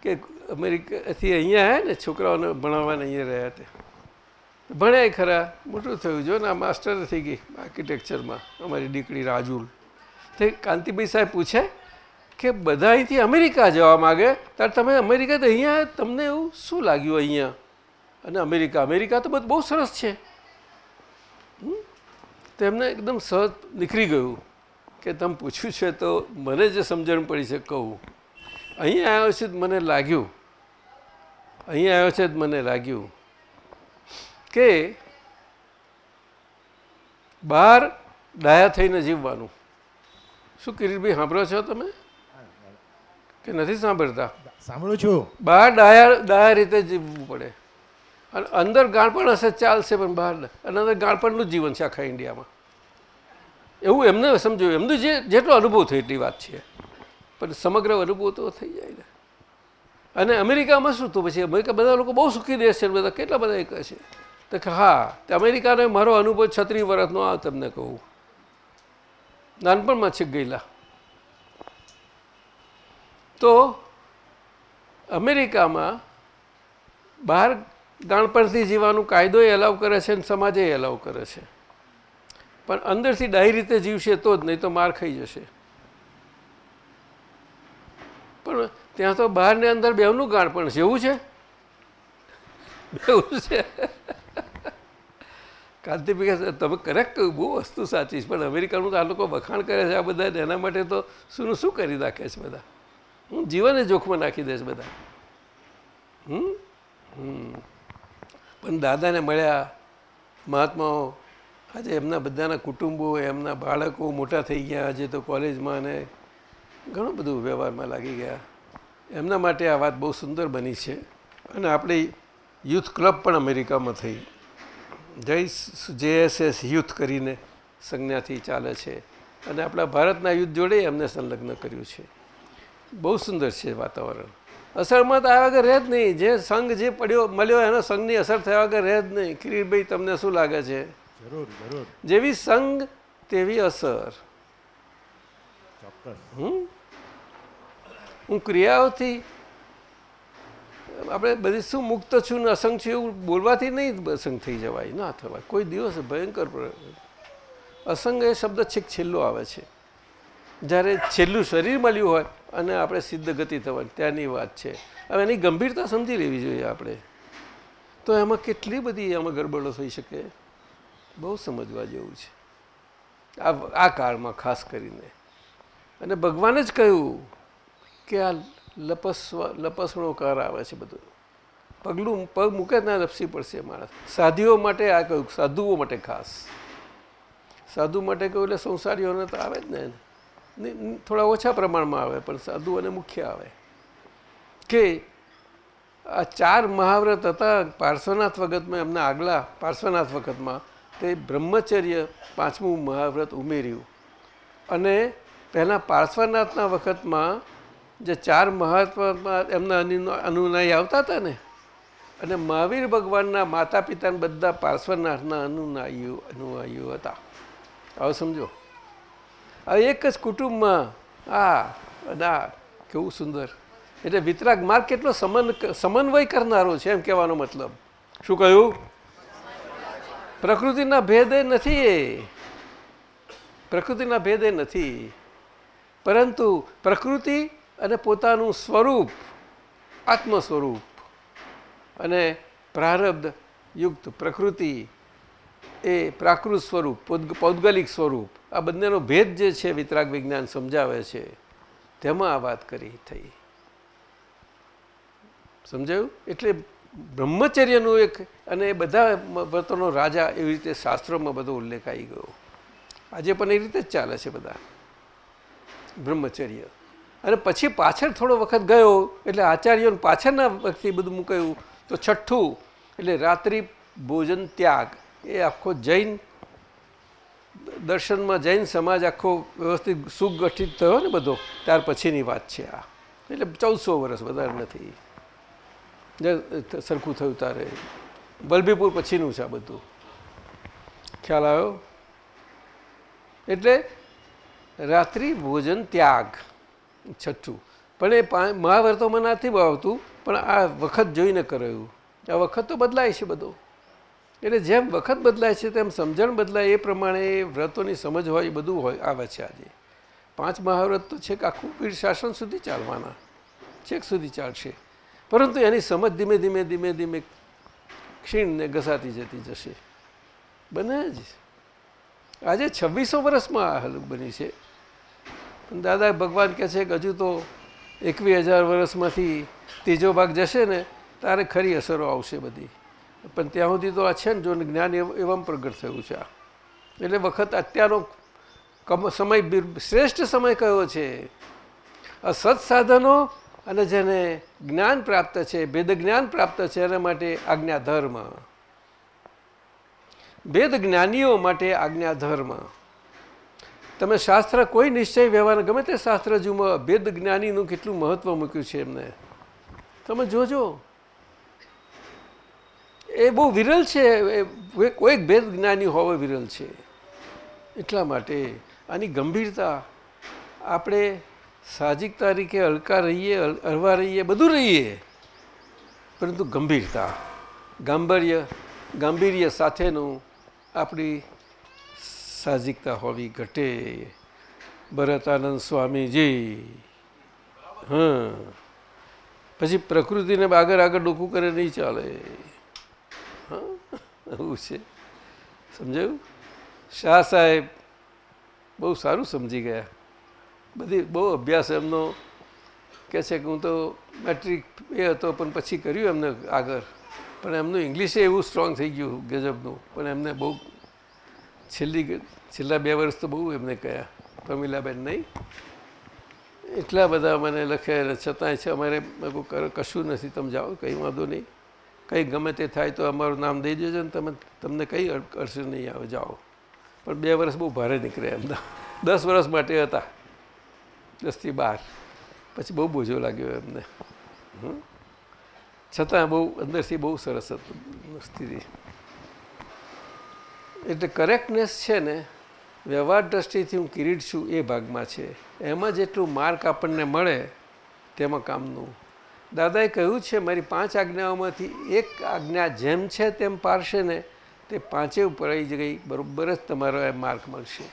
કે અમેરિકાથી અહીંયા આવ્યા ને, છોકરાઓને ભણાવવાને અહીંયા રહ્યા હતા ભણ્યા ખરા, મોટું થયું જો ને, આ માસ્ટર થઈ ગઈ આર્કિટેક્ચરમાં, અમારી દીકરી રાજુલ. તે કાંતિભાઈ સાહેબ પૂછે કે બધા અહીંથી અમેરિકા જવા માગે? ત્યારે તમે અમેરિકા તો અહીંયા તમને એવું શું લાગ્યું અહીંયા? અને અમેરિકા અમેરિકા તો બધું બહુ સરસ છે? તો એમને એકદમ સહજ નીકળી ગયું કે તમે પૂછ્યું છે તો મને જે સમજણ પડી છે કહું. અહીં આવ્યો છે મને લાગ્યું. અહીં આવ્યો છે મને લાગ્યું કે બહાર ડાયા થઈને જીવવાનું. શું કિરીટભાઈ સાંભળો છો તમે? કે નથી સાંભળતા? સાંભળું છું. બહાર ડાયા ડાયા રીતે જીવવું પડે. અને અંદર ગાણપણ હશે ચાલશે પણ બહાર અને અંદર ગાણપણનું જીવન છે આખા ઇન્ડિયામાં. એવું એમને સમજવું એમનું જે જેટલો અનુભવ થયો એટલી વાત છે. પણ સમગ્ર અનુભવ તો થઈ જાય ને. અને અમેરિકામાં શું તો પછી અમેરિકા બધા લોકો બહુ સુખી દેશ છે બધા કેટલા બધા એક છે. તો કે હા તો અમેરિકાનો મારો અનુભવ છત્રીસ વર્ષનો આ તમને કહું. નાનપણમાં છે ગયેલા. તો અમેરિકામાં બહાર ગાણપણથી જીવવાનું કાયદો એલાવ કરે છે અને સમાજે એલાવ કરે છે. પણ અંદરથી ડાહી રીતે જીવશે તો જ, નહીં તો માર ખાઈ જશે. પણ ત્યાં તો બહાર ને અંદર બેવનું ગાણપણ છે. એવું છે? બેવું છે? કાંતિભાઈ તમે કરેક્ટ બહુ વસ્તુ સાચી છે, પણ અમેરિકાનું તો આ લોકો વખાણ કરે છે આ બધા એના માટે તો શું શું કરી નાખે છે બધા? હું જીવને જોખમાં નાખી દે છે બધા. હમ? હમ. પણ દાદાને મળ્યા, મહાત્માઓ, આજે એમના બધાના કુટુંબો, એમના બાળકો મોટા થઈ ગયા, આજે તો કોલેજમાં અને ઘણું બધું વ્યવહારમાં લાગી ગયા. એમના માટે આ વાત બહુ સુંદર બની છે. અને આપણી યુથ ક્લબ પણ અમેરિકામાં થઈ. જય જેએસએસ યુથ કરીને સંજ્ઞાથી ચાલે છે. અને આપણા ભારતના યુદ્ધ જોડે એમને સંલગ્ન કર્યું છે. બહુ સુંદર છે વાતાવરણ. અસરમાં તો આવ્યા વગર રહે જ નહીં. જે સંઘ જે પડ્યો મળ્યો એનો સંઘની અસર થયા વગર રહે જ નહીં. કિરીટભાઈ તમને શું લાગે છે? જરૂર જરૂર. જેવી સંઘ તેવી અસર. હું ક્રિયાઓથી આપણે બધી શું મુક્ત છું ને અસંગ છું એવું બોલવાથી નહીં અસંગ થઈ જવાય, ના થવાય. કોઈ દિવસ ભયંકર અસંગ એ શબ્દ છેક છેલ્લો આવે છે. જ્યારે છેલ્લું શરીર મળ્યું હોય અને આપણે સિદ્ધ ગતિ થવાની, ત્યાંની વાત છે. હવે એની ગંભીરતા સમજી લેવી જોઈએ આપણે. તો એમાં કેટલી બધી એમાં ગડબડો થઈ શકે? બહુ સમજવા જેવું છે. આ આ કાળમાં ખાસ કરીને. અને ભગવાને જ કહ્યું કે આ લપસવા લપસણો કાર આવે છે બધું. પગલું પગ મૂકે ના લપસી પડશે માણસ. સાધુઓ માટે આ કહ્યું, સાધુઓ માટે ખાસ. સાધુ માટે કહ્યું એટલે સંસારીઓને તો આવે જ ને. થોડા ઓછા પ્રમાણમાં આવે, પણ સાધુઓને મુખ્ય આવે. કે આ ચાર મહાવ્રત હતા પાર્શ્વનાથ વખતમાં, એમના આગલા પાર્શ્વનાથ વખતમાં, તે બ્રહ્મચર્ય પાંચમું મહાવ્રત ઉમેર્યું. અને પહેલાં પાર્શ્વનાથના વખતમાં જે ચાર મહાત્મા એમના અનુ- અનુનાયી આવતા હતા ને, અને મહાવીર ભગવાનના માતા પિતાને બધા પાર્શ્વનાથના અનુનાયીઓ અનુયાયીઓ હતા. હવે સમજો. હવે એક જ કુટુંબમાં આ અડા કેવું સુંદર. એટલે વિતરાગ માર્ગ કેટલો સમન સમન્વય કરનારો છે એમ કહેવાનો મતલબ. શું કહ્યું? પ્રકૃતિના ભેદે નથી. એ પ્રકૃતિના ભેદે નથી. પરંતુ પ્રકૃતિ અને પોતાનું સ્વરૂપ આત્મ સ્વરૂપ અને પ્રારબ્ધ યુક્ત પ્રકૃતિ એ પ્રાકૃત સ્વરૂપ, પૌદ્ગ- પૌદ્ગલિક સ્વરૂપ, આ બંનેનો ભેદ જે છે વિતરાગ વિજ્ઞાન સમજાવે છે, તેમાં આ વાત કરી થઈ. સમજાયું? એટલે બ્રહ્મચર્યનું એક અને બધા વર્તનો રાજા એવી રીતે શાસ્ત્રોમાં બધો ઉલ્લેખ આવી ગયો. આજે પણ એ રીતે જ ચાલે છે બધા. બ્રહ્મચર્ય. અને પછી પાછળ થોડો વખત ગયો, એટલે આચાર્યોને પાછળના વખતે બધું મૂકાયું. તો છઠ્ઠું, એટલે રાત્રિ ભોજન ત્યાગ. એ આખો જૈન દર્શનમાં જૈન સમાજ આખો વ્યવસ્થિત સુગઠિત થયો ને બધો. ત્યાર પછીની વાત છે આ. એટલે ચૌદસો વર્ષ વધારે નથી. સરખું થયું તારે. બલબીપુર પછીનું છે આ બધું. ખ્યાલ આવ્યો? એટલે રાત્રિ ભોજન ત્યાગ. છઠ્ઠું. પણ એ મહાવ્રતોમાં નથી આવતું પણ આ વખત જોઈને કરાયું. આ વખત તો બદલાય છે બધો. એટલે જેમ વખત બદલાય છે તેમ સમજણ બદલાય, એ પ્રમાણે વ્રતોની સમજ હોય, એ બધું હોય, આવે છે આજે. પાંચ મહાવ્રત તો છેક આખું પીઢ શાસન સુધી ચાલવાના. છેક સુધી ચાલશે. પરંતુ એની સમજ ધીમે ધીમે ધીમે ધીમે ક્ષીણને ઘસાતી જતી જશે. બને જ. આજે છવ્વીસો વર્ષમાં આ હલક બની છે. દાદા, ભગવાન કહે છે કે હજુ તો એકવીસ હજાર વર્ષમાંથી ત્રીજો ભાગ જશે ને, તારે ખરી અસરો આવશે બધી. પણ ત્યાં સુધી તો આ છે ને જો જ્ઞાન એવ- એવમ પ્રગટ થયું છે આ. એટલે વખત અત્યારનો કમ, સમય શ્રેષ્ઠ સમય કયો છે? આ સત્સાધનો અને જેને જ્ઞાન પ્રાપ્ત છે, ભેદ જ્ઞાન પ્રાપ્ત છે, એના માટે આજ્ઞા ધર્મ ભેદ જ્ઞાનીઓ માટે આજ્ઞા ધર્મ તમે શાસ્ત્ર કોઈ નિશ્ચય વ્યવહાર ગમે તે શાસ્ત્ર જુઓ ભેદ જ્ઞાનીનું કેટલું મહત્વ મૂક્યું છે એમને? તમે જોજો. એ બહુ વિરલ છે. એ કોઈક ભેદ જ્ઞાની હોવે વિરલ છે. એટલા માટે આની ગંભીરતા આપણે સાહજિક તરીકે હલકા રહીએ અરવા રહીએ, બધું રહીએ. પરંતુ ગંભીરતા, ગાંભીર્ય ગાંભીર્ય સાથેનું આપણી સાહજિકતા હોવી ઘટે. ભરતાનંદ સ્વામીજી. હા. પછી પ્રકૃતિને આગળ આગળ ડોકું કરે નહીં ચાલે. એવું છે. સમજાયું? શાહ સાહેબ બહુ સારું સમજી ગયા. બધી બહુ અભ્યાસ એમનો કહે છે કે હું તો મેટ્રિક એ હતો પણ પછી કર્યું એમને આગળ. પણ એમનું ઇંગ્લિશે એવું સ્ટ્રોંગ થઈ ગયું ગજબનું. પણ એમને બહુ છેલ્લી છેલ્લા બે વર્ષ તો બહુ એમને કહ્યા પ્રમીલાબેન નહીં. એટલા બધા મને લખે છતાંય છે, અમારે કશું નથી, તમે જાઓ, કંઈ વાંધો નહીં. કંઈ ગમે તે થાય તો અમારું નામ દઈ દેજો ને તમે, તમને કંઈ અડ- અડચણ નહીં આવે, જાઓ. પણ બે વર્ષ બહુ ભારે નીકળ્યા એમના દસ વર્ષ માટે હતા. દસથી બાર. પછી બહુ બોજો લાગ્યો એમને. છતાં બહુ અંદરથી બહુ સરસ હતું. સ્થિતિ એટલે કરેક્ટનેસ છે ને, વ્યવહાર દ્રષ્ટિથી હું કિરીટ છું એ ભાગમાં છે. એમાં જેટલું માર્ક આપણને મળે તેમાં કામનું. દાદાએ કહ્યું છે, મારી પાંચ આજ્ઞાઓમાંથી એક આજ્ઞા જેમ છે તેમ પારશે ને, તે પાંચે ઉપર આવી ગઈ, બરોબર જ તમારો એ માર્ક મળશે.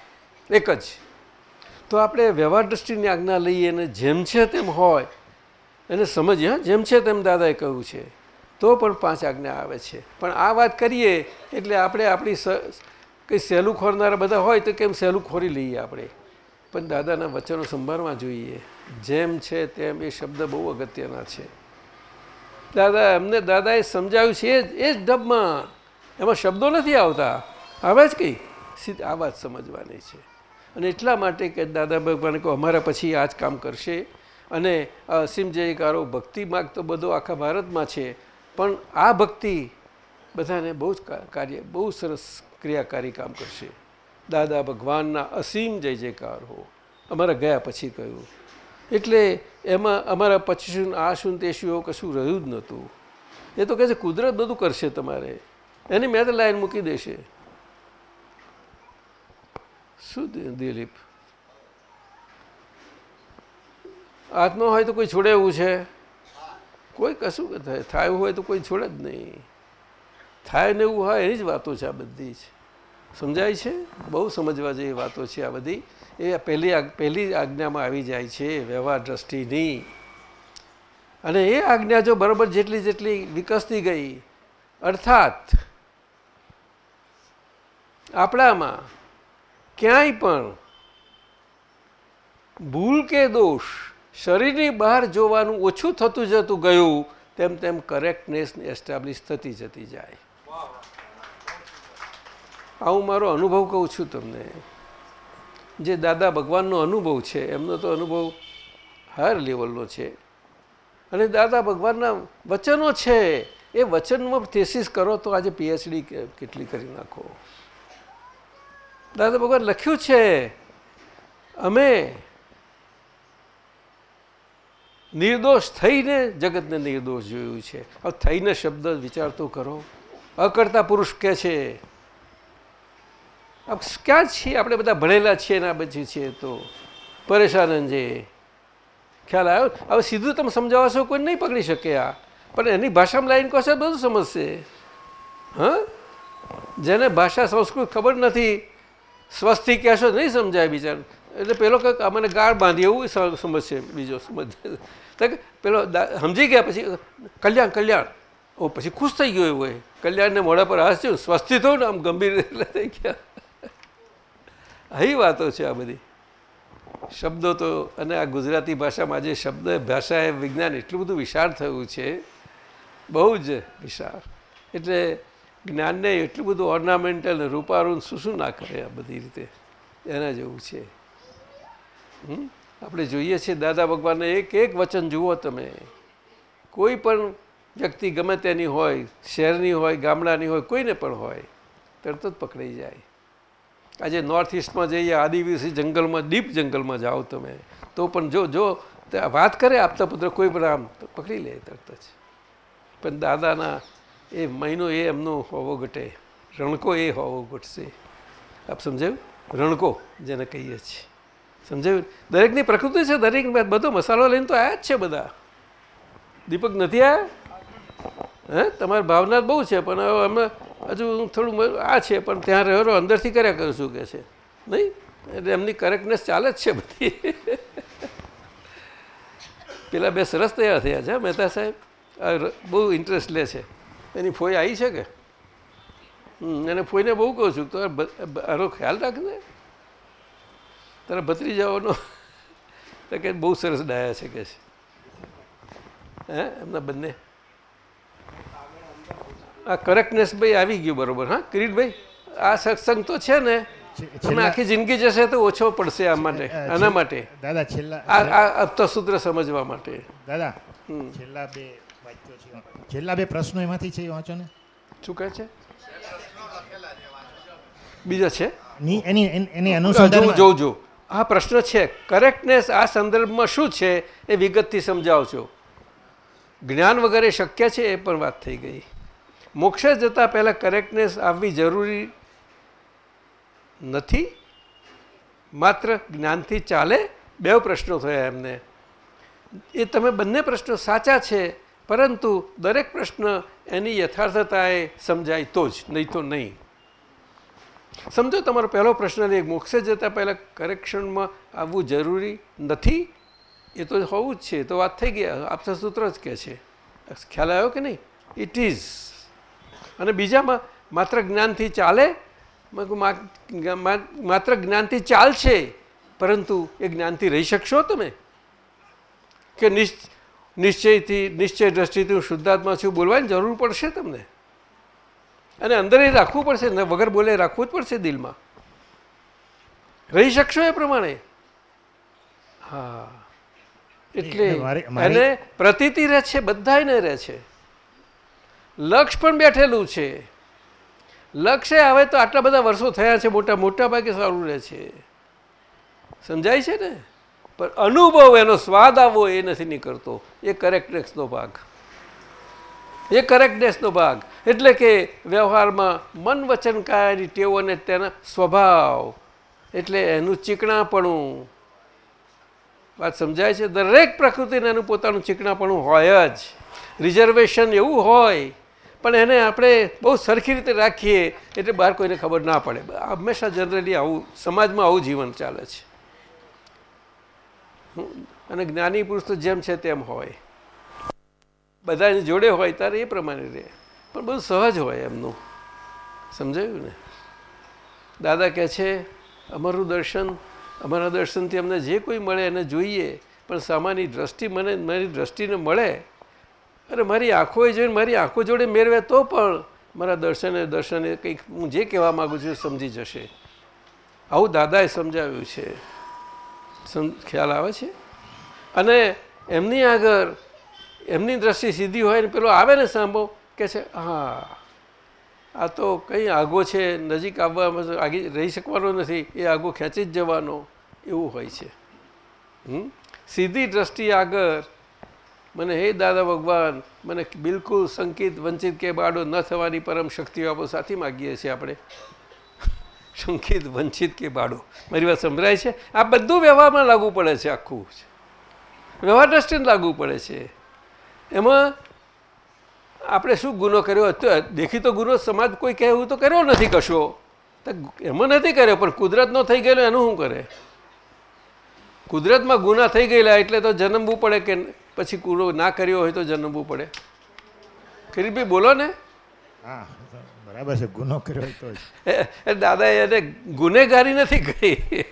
એક જ. તો આપણે વ્યવહાર દ્રષ્ટિની આજ્ઞા લઈએ અને જેમ છે તેમ હોય, એને સમજીએ જેમ છે તેમ દાદાએ કહ્યું છે. તો પણ પાંચ આજ્ઞા આવે છે. પણ આ વાત કરીએ એટલે આપણે આપણી કંઈ સહેલું ખોરનારા બધા હોય તો કેમ સહેલું ખોરી લઈએ આપણે? પણ દાદાના વચનો સંભાળવા જોઈએ. જેમ છે તેમ એ શબ્દ બહુ અગત્યના છે. દાદા, એમને દાદાએ સમજાવ્યું છે એ જ ડબમાં. એમાં શબ્દો નથી આવતા. આવે જ કંઈ? સીધી આ વાત સમજવાની છે. અને એટલા માટે કે દાદા ભગવાન કહો અમારા પછી આ જ કામ કરશે. અને અસીમ જયકારો ભક્તિ માર્ગ તો બધો આખા ભારતમાં છે. પણ આ ભક્તિ બધાને બહુ જ કાર્ય, બહુ સરસ ક્રિયાકારી કામ કરશે. દાદા ભગવાનના અસીમ જય જયકાર હો. અમારા ગયા પછી કહ્યું. એટલે એમાં અમારા પછી શું આ શું તે શું કશું રહ્યું જ નહોતું. એ તો કહે છે, કુદરત બધું કરશે તમારે. એની મેં તો લાઈન મૂકી દેશે. શું દિલીપ? આત્મા હોય તો કોઈ છોડે એવું છે? કોઈ કશું થાય. થાય હોય તો કોઈ છોડે જ નહીં. થાય ને એવું હોય એની જ વાતો છે આ બધી જ. સમજાય છે? બહુ સમજવા જેવી વાતો છે આ બધી. એ પહેલી પહેલી આજ્ઞામાં આવી જાય છે વ્યવહાર દ્રષ્ટિની. અને એ આજ્ઞા જો બરાબર જેટલી જેટલી વિકસતી ગઈ, અર્થાત આપણામાં ક્યાંય પણ ભૂલ કે દોષ શરીરની બહાર જોવાનું ઓછું થતું જતું ગયું, તેમ તેમ કરેક્ટનેસ એસ્ટાબ્લિશ થતી જતી જાય. આવું મારો અનુભવ કહું છું તમને. જે દાદા ભગવાનનો અનુભવ છે, એમનો તો અનુભવ હાયર લેવલનો છે. અને દાદા ભગવાનના વચનો છે, એ વચનમાં થેસિસ કરો તો આજે પીએચડી કેટલી કરી નાખો. દાદા ભગવાન લખ્યું છે, અમે નિર્દોષ થઈને જગતને નિર્દોષ જોયું છે. હવે થઈને શબ્દ વિચાર તો કરો. અકર્તા પુરુષ કે છે? ક્યાં છીએ? આપણે બધા ભણેલા છીએ ને બધી છીએ તો. પરેશાનંદજી ખ્યાલ આવ્યો? હવે સીધું તમે સમજાવશો કોઈ નહીં પકડી શકે આ. પણ એની ભાષામાં લાઈન કહો છો બધું સમજશે. હા? જેને ભાષા સંસ્કૃત ખબર નથી સ્વસ્થી કહેશો નહીં સમજાય બિચારું. એટલે પેલો કંઈક મને ગાળ બાંધી, એવું સમજશે બીજો સમજ. પેલો સમજી ગયા, પછી, કલ્યાણ કલ્યાણ. ઓ, પછી ખુશ થઈ ગયો એવું હોય કલ્યાણને મોઢા પર હાસ્યું સ્વસ્થી થયું ને આમ ગંભીર એટલે થઈ ગયા. આવી વાતો છે આ બધી. શબ્દો તો, અને આ ગુજરાતી ભાષામાં આજે શબ્દ, ભાષા એ વિજ્ઞાન એટલું બધું વિશાળ થયું છે, બહુ જ વિશાળ. એટલે જ્ઞાનને એટલું બધું ઓર્નામેન્ટલ ને શું શું ના કરે આ બધી રીતે. એના જેવું છે? આપણે જોઈએ છીએ, દાદા ભગવાનને એક એક વચન જુઓ તમે. કોઈ પણ વ્યક્તિ ગમે તેની હોય, શહેરની હોય, ગામડાની હોય, કોઈને પણ હોય, તરત જ પકડાઈ જાય. આજે નોર્થ ઇસ્ટમાં જઈએ, આદિવાસી જંગલમાં ડીપ જંગલમાં જાઓ તમે, તો પણ જો જો વાત કરે આપતા પુત્ર, કોઈ પણ આમ પકડી લે તરત જ. પણ દાદાના એ મહિનો એ એમનો હોવો ઘટે, રણકો એ હોવો ઘટશે. આપ સમજાયું? રણકો, જેને કહીએ છીએ. સમજાયું? દરેકની પ્રકૃતિ છે, દરેક બધો મસાલો લઈને તો આયા જ છે બધા. દીપક નથી આ હે? તમારી ભાવના બહુ છે, પણ હવે અમે હજુ થોડું આ છે, પણ ત્યાં રહ્યો અંદરથી કર્યા કરું છું, કે છે. નહીં? એટલે એમની કરેક્ટનેસ ચાલે જ છે બધી. પેલા બે સરસ તૈયાર થયા છે મહેતા સાહેબ? બહુ ઇન્ટરેસ્ટ લે છે. એની ફોઈ આવી છે કે? એને ફોઈને બહુ કહું છું. તો આનો ખ્યાલ રાખને. તારા ભત્રીજાઓનો તો કે બહુ સરસ ડાયા છે કે છે. હે એમના બંને? આ કરેક્ટનેસ ભાઈ આવી ગયું બરોબર હા? કિરીટભાઈ આ સત્સંગ તો છે ને? તમે આખી જિંદગી જશે તો ઓછો પડશે આ માટે આના માટે. દાદા છેલ્લા આ અર્થસૂત્ર સમજવા માટે. દાદા છેલ્લા બે છેલ્લા બે પ્રશ્નો એમાંથી છે વાંચો ને. શું કહે છે? બીજા છે? એની એની- એની જો અનુસંધાનમાં જો જો. આ પ્રશ્ન છે. કરેક્ટનેસ આ સંદર્ભમાં શું છે એ વિગતથી સમજાવજો. જ્ઞાન વગેરે શક્ય છે એ પણ વાત થઈ ગઈ. મોક્ષે જતાં પહેલાં કરેક્ટનેસ આવવી જરૂરી નથી. માત્ર જ્ઞાનથી ચાલે બે પ્રશ્નો થયા એમને. એ તમે બંને પ્રશ્નો સાચા છે, પરંતુ દરેક પ્રશ્ન એની યથાર્થતાએ સમજાય તો જ, નહીં તો નહીં. સમજો, તમારો પહેલો પ્રશ્ન એક મોક્ષે જતાં પહેલાં કરેક્શનમાં આવવું જરૂરી નથી? એ તો હોવું જ છે તો વાત થઈ ગઈ. આપતા સૂત્ર જ કહે છે. ખ્યાલ આવ્યો કે નહીં? ઇટ ઇઝ અને બીજામાં, માત્ર જ્ઞાનથી ચાલે? માત્ર જ્ઞાનથી ચાલશે, પરંતુ એ જ્ઞાનથી રહી શકશો તમે? કે નિશ્ચ- નિશ્ચયથી, નિશ્ચય દ્રષ્ટિથી હું શુદ્ધાત્મા છું બોલવાની જરૂર પડશે તમને? અને અંદર એ રાખવું પડશે ને વગર બોલે રાખવું જ પડશે દિલમાં. રહી શકશો એ પ્રમાણે. હા. એટલે એને પ્રતીતિ રહે છે બધાયને રહે છે. લક્ષ પણ બેઠેલું છે. લક્ષ્ય હવે તો આટલા બધા વર્ષો થયા છે મોટા મોટા ભાગે સારું રહે છે. સમજાય છે ને? પણ અનુભવ એનો સ્વાદ આવવો એ નથી નીકળતો. એ કરેક્ટનેસનો ભાગ. એ કરેક્ટનેસનો ભાગ. એટલે કે વ્યવહારમાં મન વચન કાયાની ટેવ અને તેના સ્વભાવ. એટલે એનું ચીકણાપણું. વાત સમજાય છે? દરેક પ્રકૃતિને એનું પોતાનું ચીકણાપણું હોય જ. રિઝર્વેશન એવું હોય, પણ એને આપણે બહુ સરખી રીતે રાખીએ એટલે બહાર કોઈને ખબર ના પડે. હંમેશા જનરલી આવું, સમાજમાં આવું જીવન ચાલે છે. અને જ્ઞાની પુરુષ તો જેમ છે તેમ હોય. બધાની જોડે હોય, ત્યારે એ પ્રમાણે રહે. પણ બહુ સહજ હોય એમનું. સમજાયું ને? દાદા કહે છે, અમારું દર્શન, અમારા દર્શનથી અમને જે કોઈ મળે એને જોઈએ, પણ સામાન્ય દ્રષ્ટિ મને, મારી દ્રષ્ટિને મળે. અરે મારી આંખોએ જોઈને મારી આંખો જોડે મેળવે તો પણ મારા દર્શને દર્શને કંઈક હું જે કહેવા માગું છું સમજી જશે. આવું દાદાએ સમજાવ્યું છે. ખ્યાલ આવે છે? અને એમની આગળ, એમની દ્રષ્ટિ સીધી હોય ને પેલો આવે ને સાંભો કે છે, હા, આ તો કંઈ આગો છે, નજીક આવવામાં આગી રહી શકવાનો નથી, એ આગો ખેંચી જ જવાનો. એવું હોય છે? સીધી દ્રષ્ટિ આગળ, મને હે દાદા ભગવાન, મને બિલકુલ સંકિત વંચિત કે બાળો ન થવાની પરમ શક્તિઓ આપો સાથી માગીએ છીએ આપણે. શંકિત વંચિત કે બાળો મારી વાત સંભળાય છે? આ બધું વ્યવહારમાં લાગુ પડે છે, આખું વ્યવહાર દ્રષ્ટિને લાગુ પડે છે. એમાં આપણે શું ગુનો કર્યો? દેખીતો ગુનો સમાજ કોઈ કહે એવું તો કર્યો નથી કશો. તો એમાં નથી કર્યો પણ કુદરતનો થઈ ગયેલો એનું શું કરે? કુદરતમાં ગુના થઈ ગયેલા એટલે તો જન્મવું પડે કે પછી ગુનો ના કર્યો હોય તો જન્મવું પડે. કિરીટભાઈ બોલો ને. હા બરાબર છે ગુનો કર્યો હોય તો દાદાએ એને ગુનેગારી નથી કહી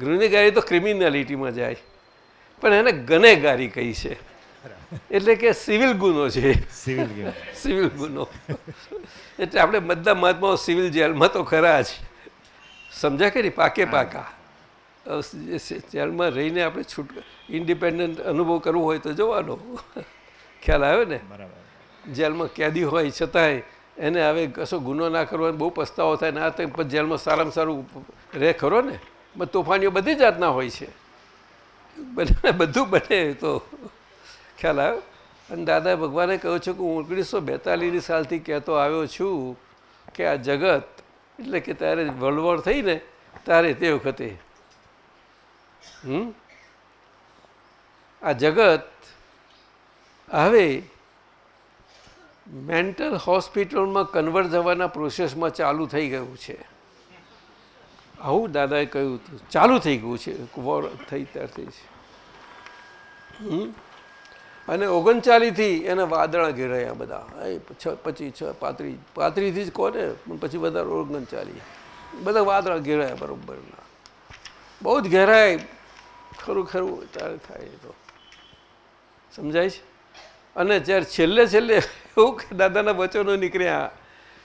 ગુનેગારી તો ક્રિમિનાલિટીમાં જાય. પણ એને ગનેગારી કહી છે. એટલે કે સિવિલ ગુનો છે. સિવિલ સિવિલ ગુનો. એટલે આપણે બધા મહાત્માઓ સિવિલ જેલમાં તો ખરા જ. સમજ્યા કે પાકે પાકા. જેલમાં રહીને આપણે છૂટ ઇન્ડિપેન્ડન્ટ અનુભવ કરવો હોય તો જોવાનો. ખ્યાલ આવ્યો ને? બરાબર. જેલમાં કેદી હોય છતાંય એને હવે કશો ગુનો ના કરવો બહુ પસ્તાવો થાય ના તો પછી જેલમાં સારામાં સારું રહે ખરો ને? તોફાનીઓ બધી જાતના હોય છે. બને બધું બને તો. ખ્યાલ આવ્યો? અને દાદા ભગવાને કહ્યું છે કે હું ઓગણીસો બેતાલીસની સાલથી કહેતો આવ્યો છું કે આ જગત, એટલે કે ત્યારે વળવળ થઈ ને ત્યારે તે વખતે, હમ? આ જગત હવે મેન્ટલ હોસ્પિટલમાં કન્વર્ટ થવાના પ્રોસેસમાં ચાલુ થઈ ગયું છે. આવું દાદાએ કહ્યું હતું. ચાલુ થઈ ગયું છે. વોર થઈ ત્યારથી છે. હમ? અને ઓગણચાલીસથી એને વાદળા ઘેરાયા બધા. એ છ, પછી છ પાંત્રીસ પાંત્રીસથી જ કોને? પછી બધા ઓગણચાલીસ. બધા વાદળા ઘેરાયા બરાબરના. બહુ જ ઘેરાય. ખરું ખરું ત્યારે થાય એ તો. સમજાય છે? અને જ્યારે છેલ્લે છેલ્લે એવું કે દાદાના વચનો નીકળ્યા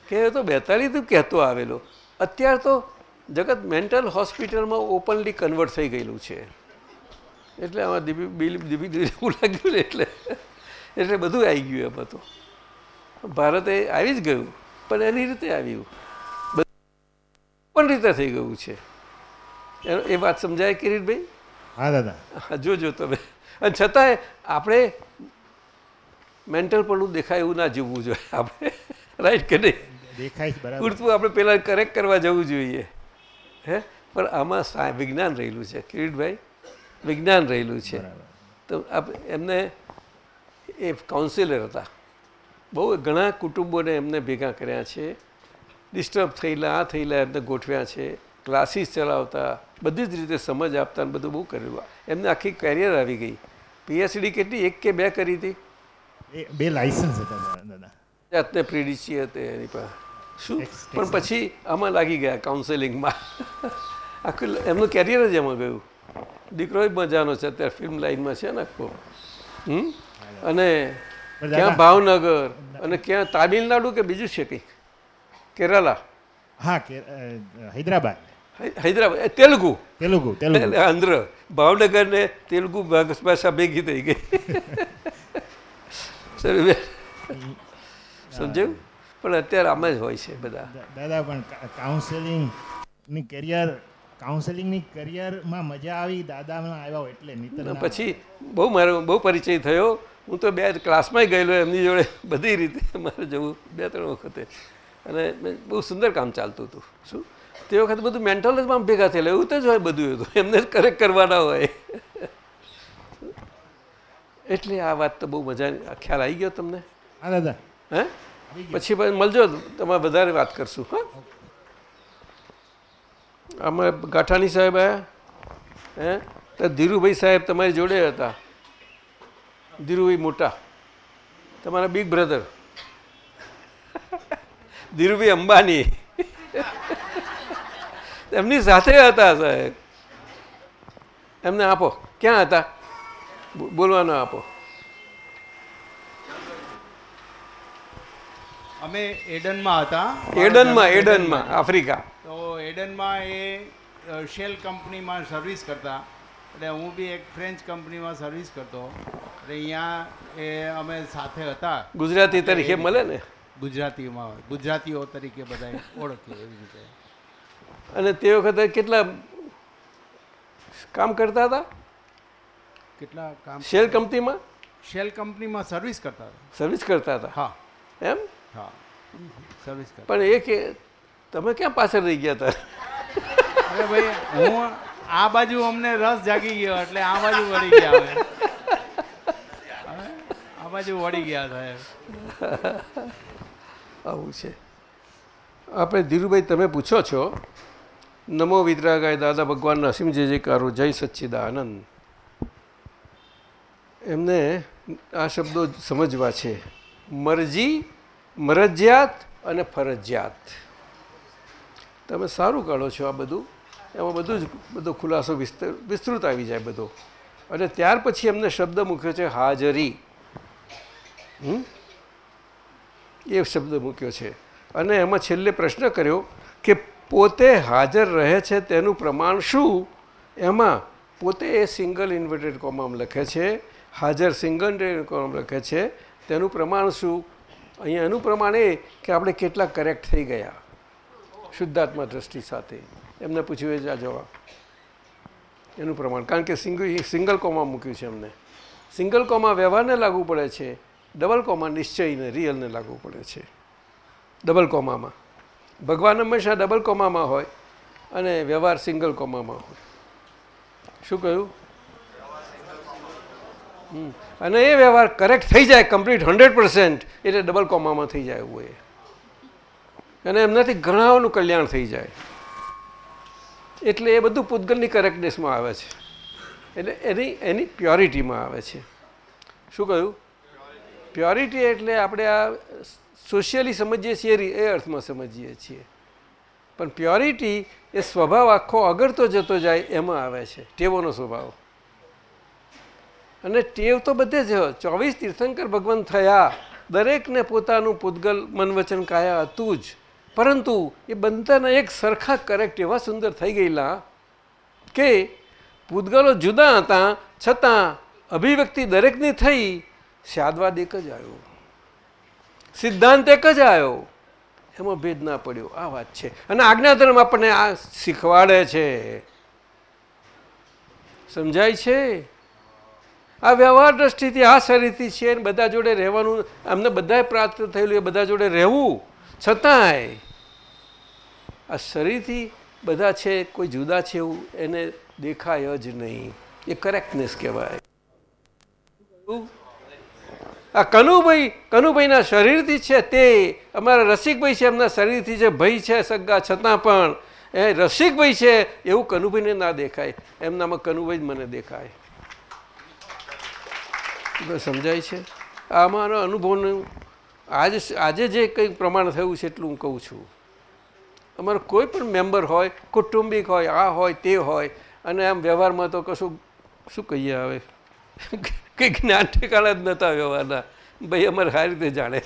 કે એ તો બેતાલીસ કહેતો આવેલો. અત્યારે તો જગત મેન્ટલ હોસ્પિટલમાં ઓપનલી કન્વર્ટ થઈ ગયેલું છે. એટલે આમાં દીપી બિલ દીપી એવું લાગ્યું ને એટલે. એટલે બધું આવી ગયું એમાં તો ભારતે આવી જ ગયું પણ એની રીતે આવ્યું. પણ રીતે થઈ ગયું છે. એ- વાત સમજાય કિરીટભાઈ? હા દાદા. જોજો તમે. અને છતાંય આપણે મેન્ટલ પણ દેખાય એવું ના જીવવું જોઈએ આપણે. રાઈટ કે નહીં? દેખાય પૂરતું આપણે પહેલાં કરેક્ટ કરવા જવું જોઈએ. હે? પણ આમાં વિજ્ઞાન રહેલું છે. કિરીટભાઈ? વિજ્ઞાન રહેલું છે. તો એમને એ કાઉન્સિલર હતા. બહુ ઘણા કુટુંબોને એમને ભેગા કર્યા છે. ડિસ્ટર્બ થયેલા આ થયેલા એમને ગોઠવ્યા છે. ક્લાસીસ ચલાવતા બધી જ રીતે સમજ આપતા ને બધું બહુ કરેલું એમને આખી કેરિયર આવી ગઈ. પીએચડી કેટલી? એક કે બે કરી હતી. બે લાયસન્સ હતા દાદા જાતને પ્રીડીસી હતી એની પાસે. શું? પણ પછી આમાં લાગી ગયા કાઉન્સેલિંગમાં આખું એમનું કેરિયર જ એમાં ગયું. દીકરો મજાનો છે અત્યારે ફિલ્મ લાઈનમાં છે ને આખો. હમ? અને ક્યાં ભાવનગર અને ક્યાં તામિલનાડુ કે બીજું છે કંઈક? કેરાલા. હા કે હૈદરાબાદ. હૈદરાબાદ. તેલુગુ. તેલુગુ તેલુગુ. આંધ્ર. ભાવનગર ને તેલુગુ ભાષા ભેગી થઈ ગઈ. સમજ્યું? પણ અત્યારે આમ જ હોય છે બધા. દાદા પણ કાઉન્સેલિંગની કરિયર કાઉન્સેલિંગની કરિયરમાં મજા આવી દાદામાં આવ્યા એટલે નહીં પછી બહુ મારો બહુ પરિચય થયો. હું તો બે ક્લાસમાં ગયેલો એમની જોડે બધી રીતે મારે જવું બે ત્રણ વખતે. અને બહુ સુંદર કામ ચાલતું હતું. શું? તે વખતે બધું મેન્ટલ જ આમ ભેગા થયેલા એવું તો જ હોય બધું હતું. એમને જ કરેક્ટ કરવાના હોય. એટલે આ વાત તો બહુ મજા ખ્યાલ આવી ગયો તમને? હા દાદા. હે? પછી પછી મળજો તમારે વધારે વાત કરશું હા? આમાં ગાંઠાણી સાહેબ આવ્યા હે? તો ધીરુભાઈ સાહેબ તમારી જોડે હતા. ધીરુભાઈ મોટા. તમારા બિગ બ્રધર ધીરુભાઈ અંબાની. એમની સાથે હતા સાહેબ. એમને આપો. ક્યાં હતા? બોલવાનો આપો. અમે એડનમાં હતા. એડનમાં એડનમાં આફ્રિકા. એડનમાં એ શેલ કંપનીમાં સર્વિસ કરતા. એટલે હું બી એક ફ્રેન્ચ કંપનીમાં સર્વિસ કરતો. એટલે અહીંયા એ અમે સાથે હતા. ગુજરાતી તરીકે મળે ને? ગુજરાતીમાં ગુજરાતીઓ તરીકે બધા ઓળખીએ એવી રીતે. અને તે વખતે કેટલા કામ કરતા હતા? કેટલા કામ શેલ કંપનીમાં? શેલ કંપનીમાં સર્વિસ કરતા હતા. સર્વિસ કરતા હતા? હા. એમ? હા. સર્વિસ કરતા. પણ એ કે તમે ક્યાં પાછળ રહી ગયા હતા? અરે ભાઈ હું આ બાજુ અમને રસ જાગી ગયો એટલે આ બાજુ વળી ગયા આ બાજુ વળી ગયા સાહેબ આવું છે. આપણે ધીરુભાઈ તમે પૂછો છો નમો વિતરાગાય દાદા ભગવાન અસીમ જય કારો જય સચ્ચિદાનંદ. એમને આ શબ્દો સમજવા છે. મરજી મરજિયાત અને ફરજિયાત. તમે સારું કાઢો છો આ બધું. એમાં બધું જ, બધો ખુલાસો વિસ્તૃ, વિસ્તૃત આવી જાય બધો. અને ત્યાર પછી એમને શબ્દ મૂક્યો છે, હાજરી. એ શબ્દ મૂક્યો છે. અને એમાં છેલ્લે પ્રશ્ન કર્યો કે પોતે હાજર રહે છે તેનું પ્રમાણ શું? એમાં પોતે એ સિંગલ ઇન્વર્ટેડ કોમામ લખે છે, હાજર સિંગલ કોમામાં લખે છે, તેનું પ્રમાણ શું? અહીંયા એનું પ્રમાણ એ કે આપણે કેટલા કરેક્ટ થઈ ગયા. શુદ્ધાત્મા દ્રષ્ટિ સાથે. એમને પૂછ્યું, એ જ આ જવાબ. એનું પ્રમાણ. કારણ કે સિંગલ સિંગલ કોમા મૂક્યું છે એમને. સિંગલ કોમા વ્યવહારને લાગુ પડે છે, ડબલ કોમા નિશ્ચયને, રિયલને લાગુ પડે છે. ડબલ કોમામાં. ભગવાન હંમેશા ડબલ કોમામાં હોય અને વ્યવહાર સિંગલ કોમામાં હોય. શું કહ્યું. અને એ વ્યવહાર કરેક્ટ થઈ જાય કમ્પ્લીટ હંડ્રેડ પર્સન્ટ એટલે ડબલ કોમામાં થઈ જાય એવું એ. અને એમનાથી ઘણાઓનું કલ્યાણ થઈ જાય. એટલે એ બધું પૂતગલની કરેક્ટનેસમાં આવે છે. એટલે એની એની પ્યોરિટીમાં આવે છે. શું કહ્યું? પ્યોરિટી એટલે આપણે આ સોશિયલી સમજીએ છીએ એ અર્થમાં સમજીએ છીએ. પણ પ્યોરિટી એ સ્વભાવ આખો અગરતો જતો જાય એમાં આવે છે, ટેવોનો સ્વભાવ. અને ટેવ તો બધે જ ચોવીસ તીર્થંકર ભગવાન થયા, દરેકને પોતાનું પૂતગલ મન વચન કાયા હતું જ. પરંતુ એ બનતાના એક સરખા કરેક્ટ એવા સુંદર થઈ ગયેલા કે પૂતગલો જુદા હતા, છતાં અભિવ્યક્તિ દરેકની થઈ સ્યાદવાદ એક જ આવ્યો. સિદ્ધાંત એક જ આવ્યો. એમાં ભેદ ના પડ્યો. આ વાત છે. અને આજ્ઞાધર્મ આપણને આ શીખવાડે છે. સમજાય છે? આ વ્યવહાર દ્રષ્ટિથી, આ શરીરથી છે બધા જોડે રહેવાનું અમને બધાએ પ્રાપ્ત થયેલું, એ બધા જોડે રહેવું. છતાંય આ શરીરથી બધા છે, કોઈ જુદા છે એવું એને દેખાય જ નહીં. એ કરેક્ટનેસ કહેવાય. આ કનુભાઈ, કનુભાઈના શરીરથી છે તે. અમારા રસિકભાઈ છે, એમના શરીરથી જે ભય છે, સગા છતાં પણ. એ રસિકભાઈ છે, એવું કનુભાઈને ના દેખાય. એમનામાં કનુભાઈ જ મને દેખાય. સમજાય છે? આ અમારા અનુભવનું આજ આજે જે કંઈ પ્રમાણ થયું છે એટલું હું કહું છું. અમારો કોઈ પણ મેમ્બર હોય, કુટુંબિક હોય, આ હોય, તે હોય, અને આમ વ્યવહારમાં તો કશું, શું કહીએ હવે? કંઈ જ્ઞાન ઠેકાણા જ નહોતા વ્યવહારના. ભાઈ, અમારે સારી રીતે જાણે.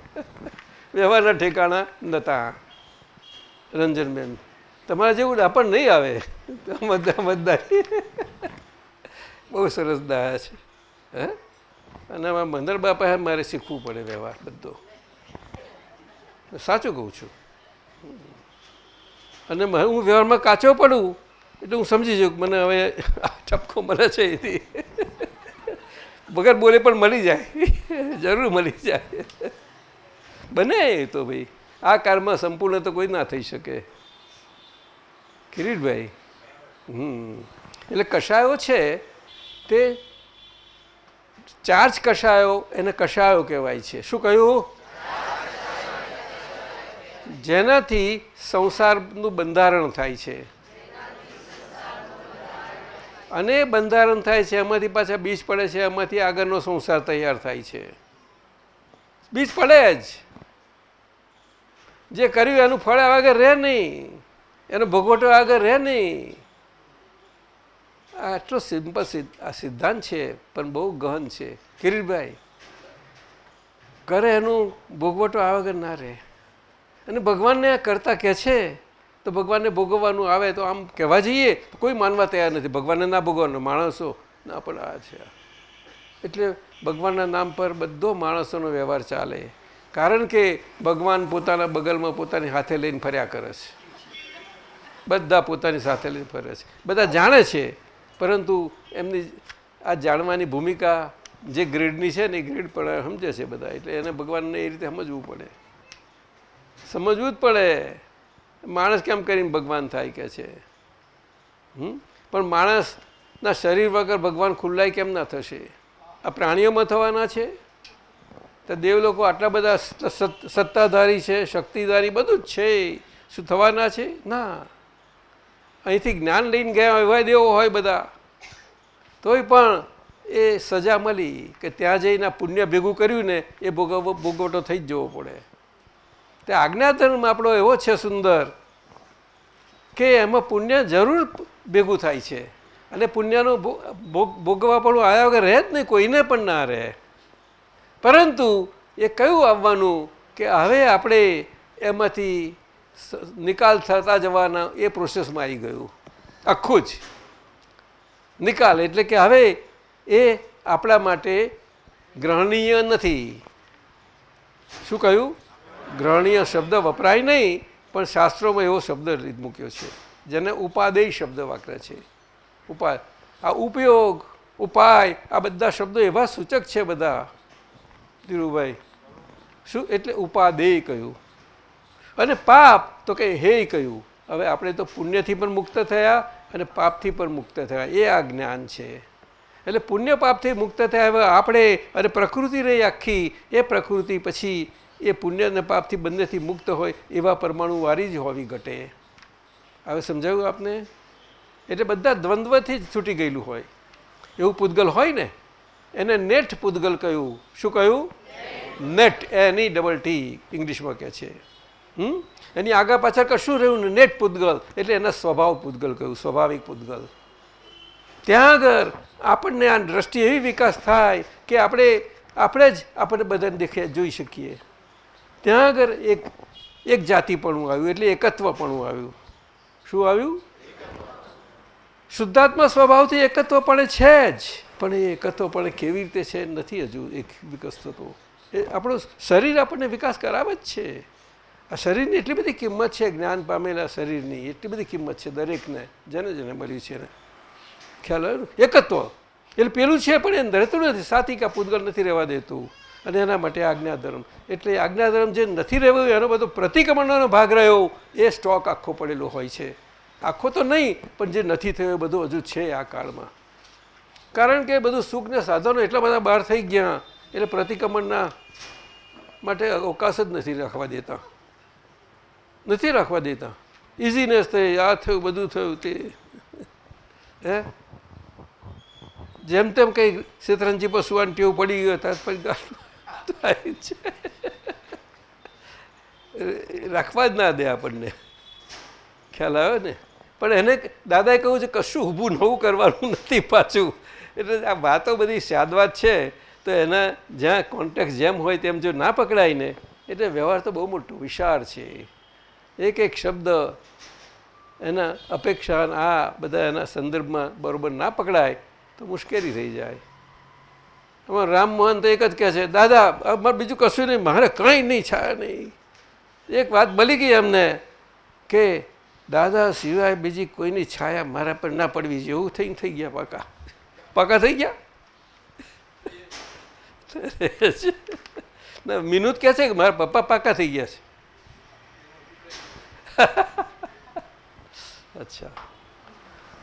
વ્યવહારના ઠેકાણા નહોતા. રંજનબેન તમારા જેવું ડાપણ નહીં આવે. બધા બધા બહુ સરસ દયા છે. હે? અને આમાં મંદર બાપા મારે શીખવું પડે વ્યવહાર બધો. સાચું કહું છું. અને હું વ્યવહારમાં કાચો પડું, એટલે હું સમજી જાઉં મને હવે આ ઠપકો મળે છે એથી. વગર બોલે પણ મળી જાય. જરૂર મળી જાય. બને એ તો ભાઈ. આ કારમાં સંપૂર્ણ તો કોઈ ના થઈ શકે. કિરીટભાઈ, હમ. એટલે કશાયો છે તે ચાર્જ કષાયો એને કષાયો કહેવાય છે. શું કહ્યું? જેનાથી સંસારનું બંધારણ થાય છે. અને બંધારણ થાય છે, એમાંથી પાછા બીજ પડે છે, એમાંથી આગળનો સંસાર તૈયાર થાય છે. બીજ પડે જ. જે કર્યું, એનું ફળ આગળ રહે નહીં. એનો ભોગવટો આગળ રહે નહીં. આટલો સિમ્પલ આ સિદ્ધાંત છે, પણ બહુ ગહન છે. કિરીટભાઈ, કરે એનું ભોગવટો આવે વગર ના રહે. અને ભગવાનને આ કરતા કહે છે, તો ભગવાનને ભોગવવાનું આવે તો આમ કહેવા જઈએ, તો કોઈ માનવા તૈયાર નથી. ભગવાનને ના ભોગવવાનું, માણસો ના, પણ આ છે. એટલે ભગવાનના નામ પર બધો માણસોનો વ્યવહાર ચાલે. કારણ કે ભગવાન પોતાના બગલમાં પોતાની હાથે લઈને ફર્યા કરે છે. બધા પોતાની સાથે લઈને ફરે છે. બધા જાણે છે પરંતુ એમની આ જાણવાની ભૂમિકા જે ગ્રેડની છે ને એ ગ્રેડ પણ સમજે છે બધા. એટલે એને ભગવાનને એ રીતે સમજવું પડે. સમજવું જ પડે. માણસ કેમ કરીને ભગવાન થાય કે છે? પણ માણસના શરીર વગર ભગવાન ખુલ્લાય કેમ ના થશે? આ પ્રાણીઓમાં થવાના છે? તો દેવ લોકો આટલા બધા સત- સત- સત્તાધારી છે, શક્તિધારી બધું જ છે. શું થવાના છે? ના. અહીંથી જ્ઞાન લઈને ગયા એવા દેવો હોય બધા, તોય પણ એ સજા મળી કે ત્યાં જઈને પુણ્ય ભેગું કર્યું ને, એ ભોગવ, ભોગવટો થઈ જ જવો પડે. તે આજ્ઞાધર્મ આપણો એવો છે સુંદર કે એમાં પુણ્ય જરૂર ભેગું થાય છે. અને પુણ્યનું ભોગવા પણ આવ્યા વગર રહે જ નહીં, કોઈને પણ ના રહે. પરંતુ એ કયું આવવાનું કે હવે આપણે એમાંથી નિકાલ થતા જવાના એ પ્રોસેસમાં આવી ગયું. આખું જ. નિકાલ એટલે કે હવે એ આપણા માટે ગ્રહણીય નથી. શું કહ્યું? ગ્રહણીય શબ્દ વપરાય નહીં, પણ શાસ્ત્રોમાં એવો શબ્દ રીત મૂક્યો છે, જેને ઉપાદેય શબ્દ વાપરે છે. ઉપાય આ ઉપયોગ, ઉપાય, આ બધા શબ્દો એવા સૂચક છે બધા. ધીરુભાઈ, શું એટલે ઉપાદેય કહ્યું? અને પાપ તો કે હે કહ્યું હવે આપણે તો પુણ્યથી પણ મુક્ત થયા અને પાપથી પણ મુક્ત થયા. એ આ જ્ઞાન છે. એટલે પુણ્ય પાપથી મુક્ત થયા હવે આપણે અને પ્રકૃતિ રહી આખી, એ પ્રકૃતિ પછી એ પુણ્ય અને પાપથી બંનેથી મુક્ત હોય એવા પરમાણુ વારી જ હોવી ઘટે. હવે સમજાયું આપને? એટલે બધા દ્વંદ્વથી જ છૂટી ગયેલું હોય. એવું પૂતગલ હોય ને? એને નેટ પૂતગલ કહ્યું. શું કહ્યું? નેટ. એની ડબલ ટી ઇંગ્લિશમાં કહે છે. હમ? એની આગળ પાછળ કશું રહ્યું નેટ પૂતગલ. એટલે એના સ્વભાવ પૂતગલ કહ્યું, સ્વાભાવિક પૂતગલ. ત્યાં આગળ આપણને આ દ્રષ્ટિ એવી વિકાસ થાય કે આપણે આપણે જ આપણે બધાને દેખે, જોઈ શકીએ. ત્યાં આગળ એક એક જાતિપણું આવ્યું, એટલે એકત્વપણું આવ્યું. શું આવ્યું? શુદ્ધાત્મા સ્વભાવથી એકત્વપણે છે જ, પણ એ એકત્વપણે કેવી રીતે છે નથી હજુ એક વિકસતો એ આપણું શરીર આપણને વિકાસ કરાવે જ છે. આ શરીરની એટલી બધી કિંમત છે, જ્ઞાન પામેલા શરીરની એટલી બધી કિંમત છે દરેકને, જેને જેને મળ્યું છે ને ખ્યાલ આવ્યો? એકત્વ એટલે પેલું છે, પણ એ રહેતું નથી. સાતિકા કે પૂતગલ નથી રહેવા દેતું. અને એના માટે આજ્ઞાધર્મ. એટલે આજ્ઞાધર્મ જે નથી રહેવું, એનો બધો પ્રતિક્રમણનો ભાગ રહ્યો, એ સ્ટોક આખો પડેલો હોય છે. આખો તો નહીં, પણ જે નથી થયો એ બધું હજુ છે આ કાળમાં. કારણ કે બધું સુખને સાધનો એટલા બધા બહાર થઈ ગયા, એટલે પ્રતિક્રમણના માટે અવકાશ જ નથી રાખવા દેતા. નથી રાખવા દેતા. ઇઝીનેસ થઈ, આ થયું, બધું થયું તે. હે? જેમ તેમ કંઈ શેતરંજી પશુવાની ટેવ પડી ગયો થાય છે. રાખવા જ ના દે આપણને. ખ્યાલ આવ્યો ને? પણ એને દાદાએ કહ્યું છે, કશું ઊભું નવું કરવાનું નથી પાછું. એટલે આ વાતો બધી સાદવાત છે, તો એના જ્યાં કોન્ટેક્ટ જેમ હોય તેમ જો ના પકડાય ને, એટલે વ્યવહાર તો બહુ મોટો વિશાળ છે. એક એક શબ્દ એના અપેક્ષા આ બધા એના સંદર્ભમાં બરોબર ના પકડાય તો મુશ્કેલી થઈ જાય. આમાં રામમોહન તો એક જ કહે છે, દાદા, અમારે બીજું કશું નહીં, મારે કંઈ નહીં, છાયા નહીં. એક વાત મળી ગઈ અમને કે, દાદા સિવાય બીજી કોઈની છાયા મારા પર ના પડવી જોઈએ. એવું થઈને થઈ ગયા પાકા. પાકા થઈ ગયા? ના મિનુત કહે છે કે, મારા પપ્પા પાકા થઈ ગયા છે. અચ્છા.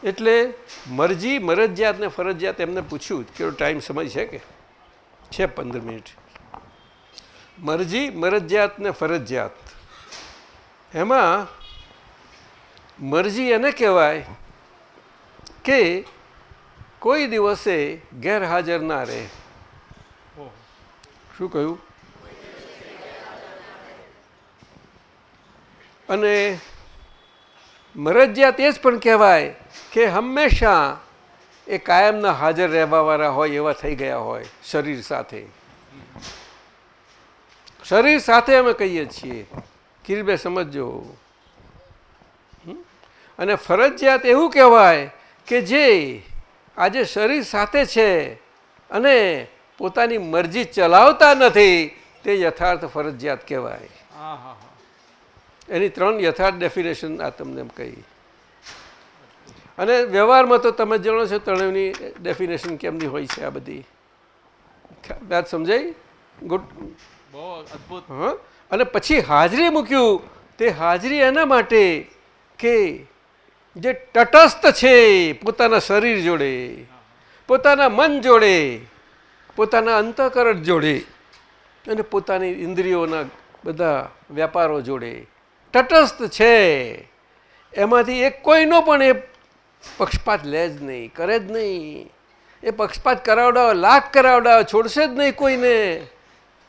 એટલે મરજી મરજિયાત ને ફરજિયાત એમને પૂછ્યું કે ટાઈમ સમય છે કે? છે પંદર મિનિટ. મરજી મરજિયાત ને ફરજિયાત. એમાં મરજી એને કહેવાય કે કોઈ દિવસે ગેરહાજર ના રહે. શું કહ્યું? અને મરજિયાત એ જ પણ કહેવાય કે હંમેશા એ કાયમના હાજર રહેવાવાળા હોય એવા થઈ ગયા હોય શરીર સાથે. શરીર સાથે અમે કહીએ છીએ. કિરબે સમજો? અને ફરજિયાત એવું કહેવાય કે જે આજે શરીર સાથે છે અને પોતાની મરજી ચલાવતા નથી, તે યથાર્થ ફરજિયાત કહેવાય. એની ત્રણ યથાર્થ ડેફિનેશન આ તમને એમ કહી. અને વ્યવહારમાં તો તમે જાણો છો ત્રણેયની ડેફિનેશન કેમની હોય છે આ બધી. વાત સમજાઈ? ગુડ. બહુ અદ્ભુત. હા? અને પછી હાજરી મૂક્યું તે હાજરી એના માટે કે જે તટસ્થ છે પોતાના શરીર જોડે પોતાના મન જોડે પોતાના અંતઃકરણ જોડે અને પોતાની ઇન્દ્રિયોના બધા વ્યાપારો જોડે. તટસ્થ છે. એમાંથી એક કોઈનો પણ એ પક્ષપાત લે જ નહીં, કરે જ નહીં. એ પક્ષપાત કરાવડાવે, લાખ કરાવડાવે, છોડશે જ નહીં કોઈને.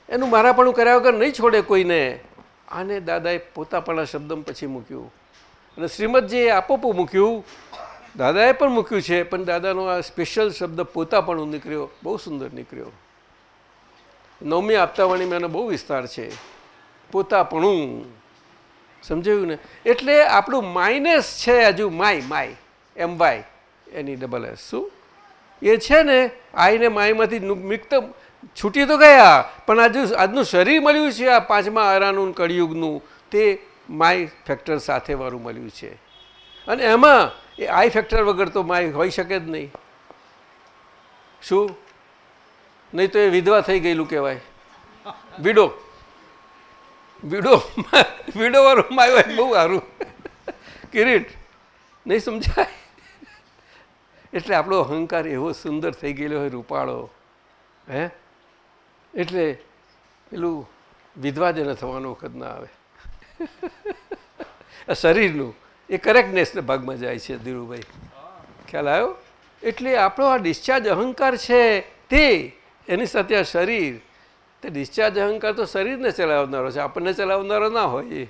એનું મારાપણું કર્યા વગર નહીં છોડે કોઈને. આને દાદાએ પોતાપણા શબ્દમ પછી મૂક્યું. અને શ્રીમદજીએ આપોપું મૂક્યું. દાદાએ પણ મૂક્યું છે, પણ દાદાનો આ સ્પેશિયલ શબ્દ પોતાપણું નીકળ્યો, બહુ સુંદર નીકળ્યો. નવમી આપતાવાણીમાં એનો બહુ વિસ્તાર છે. પોતાપણું. સમજાયું ને? એટલે આપણું માઇનસ છે હજુ માય માય એમ વાય, એની ડબલ એસ શું? એ છે ને આઈને માયમાંથી મિક્ત, છૂટી તો ગયા, પણ આજુ, આજનું શરીર મળ્યું છે આ પાંચમા અરાનું કળિયુગનું. તે માય ફેક્ટર સાથે વાળું મળ્યું છે. અને એમાં, એ આઈ ફેક્ટર વગર તો માય હોઈ શકે જ નહીં. શું? નહીં તો એ વિધવા થઈ ગયેલું કહેવાય. વિડો. વિડો વિડો વાળું માય બહુ સારું. કિરીટ, નહીં સમજાય? એટલે આપણો અહંકાર એવો સુંદર થઈ ગયેલો હોય, રૂપાળો, હે? એટલે પેલું વિધવા જ થવાનો વખત ના આવે. શરીરનું, એ કરેક્ટનેસના ભાગમાં જાય છે, ધીરુભાઈ. ખ્યાલ આવ્યો? એટલે આપણો આ ડિસ્ચાર્જ અહંકાર છે, તે, એની સાથે આ શરીર તે ડિસ્ચાર્જ અહંકાર તો શરીરને ચલાવનારો છે, આપણને ચલાવનારો ના હોય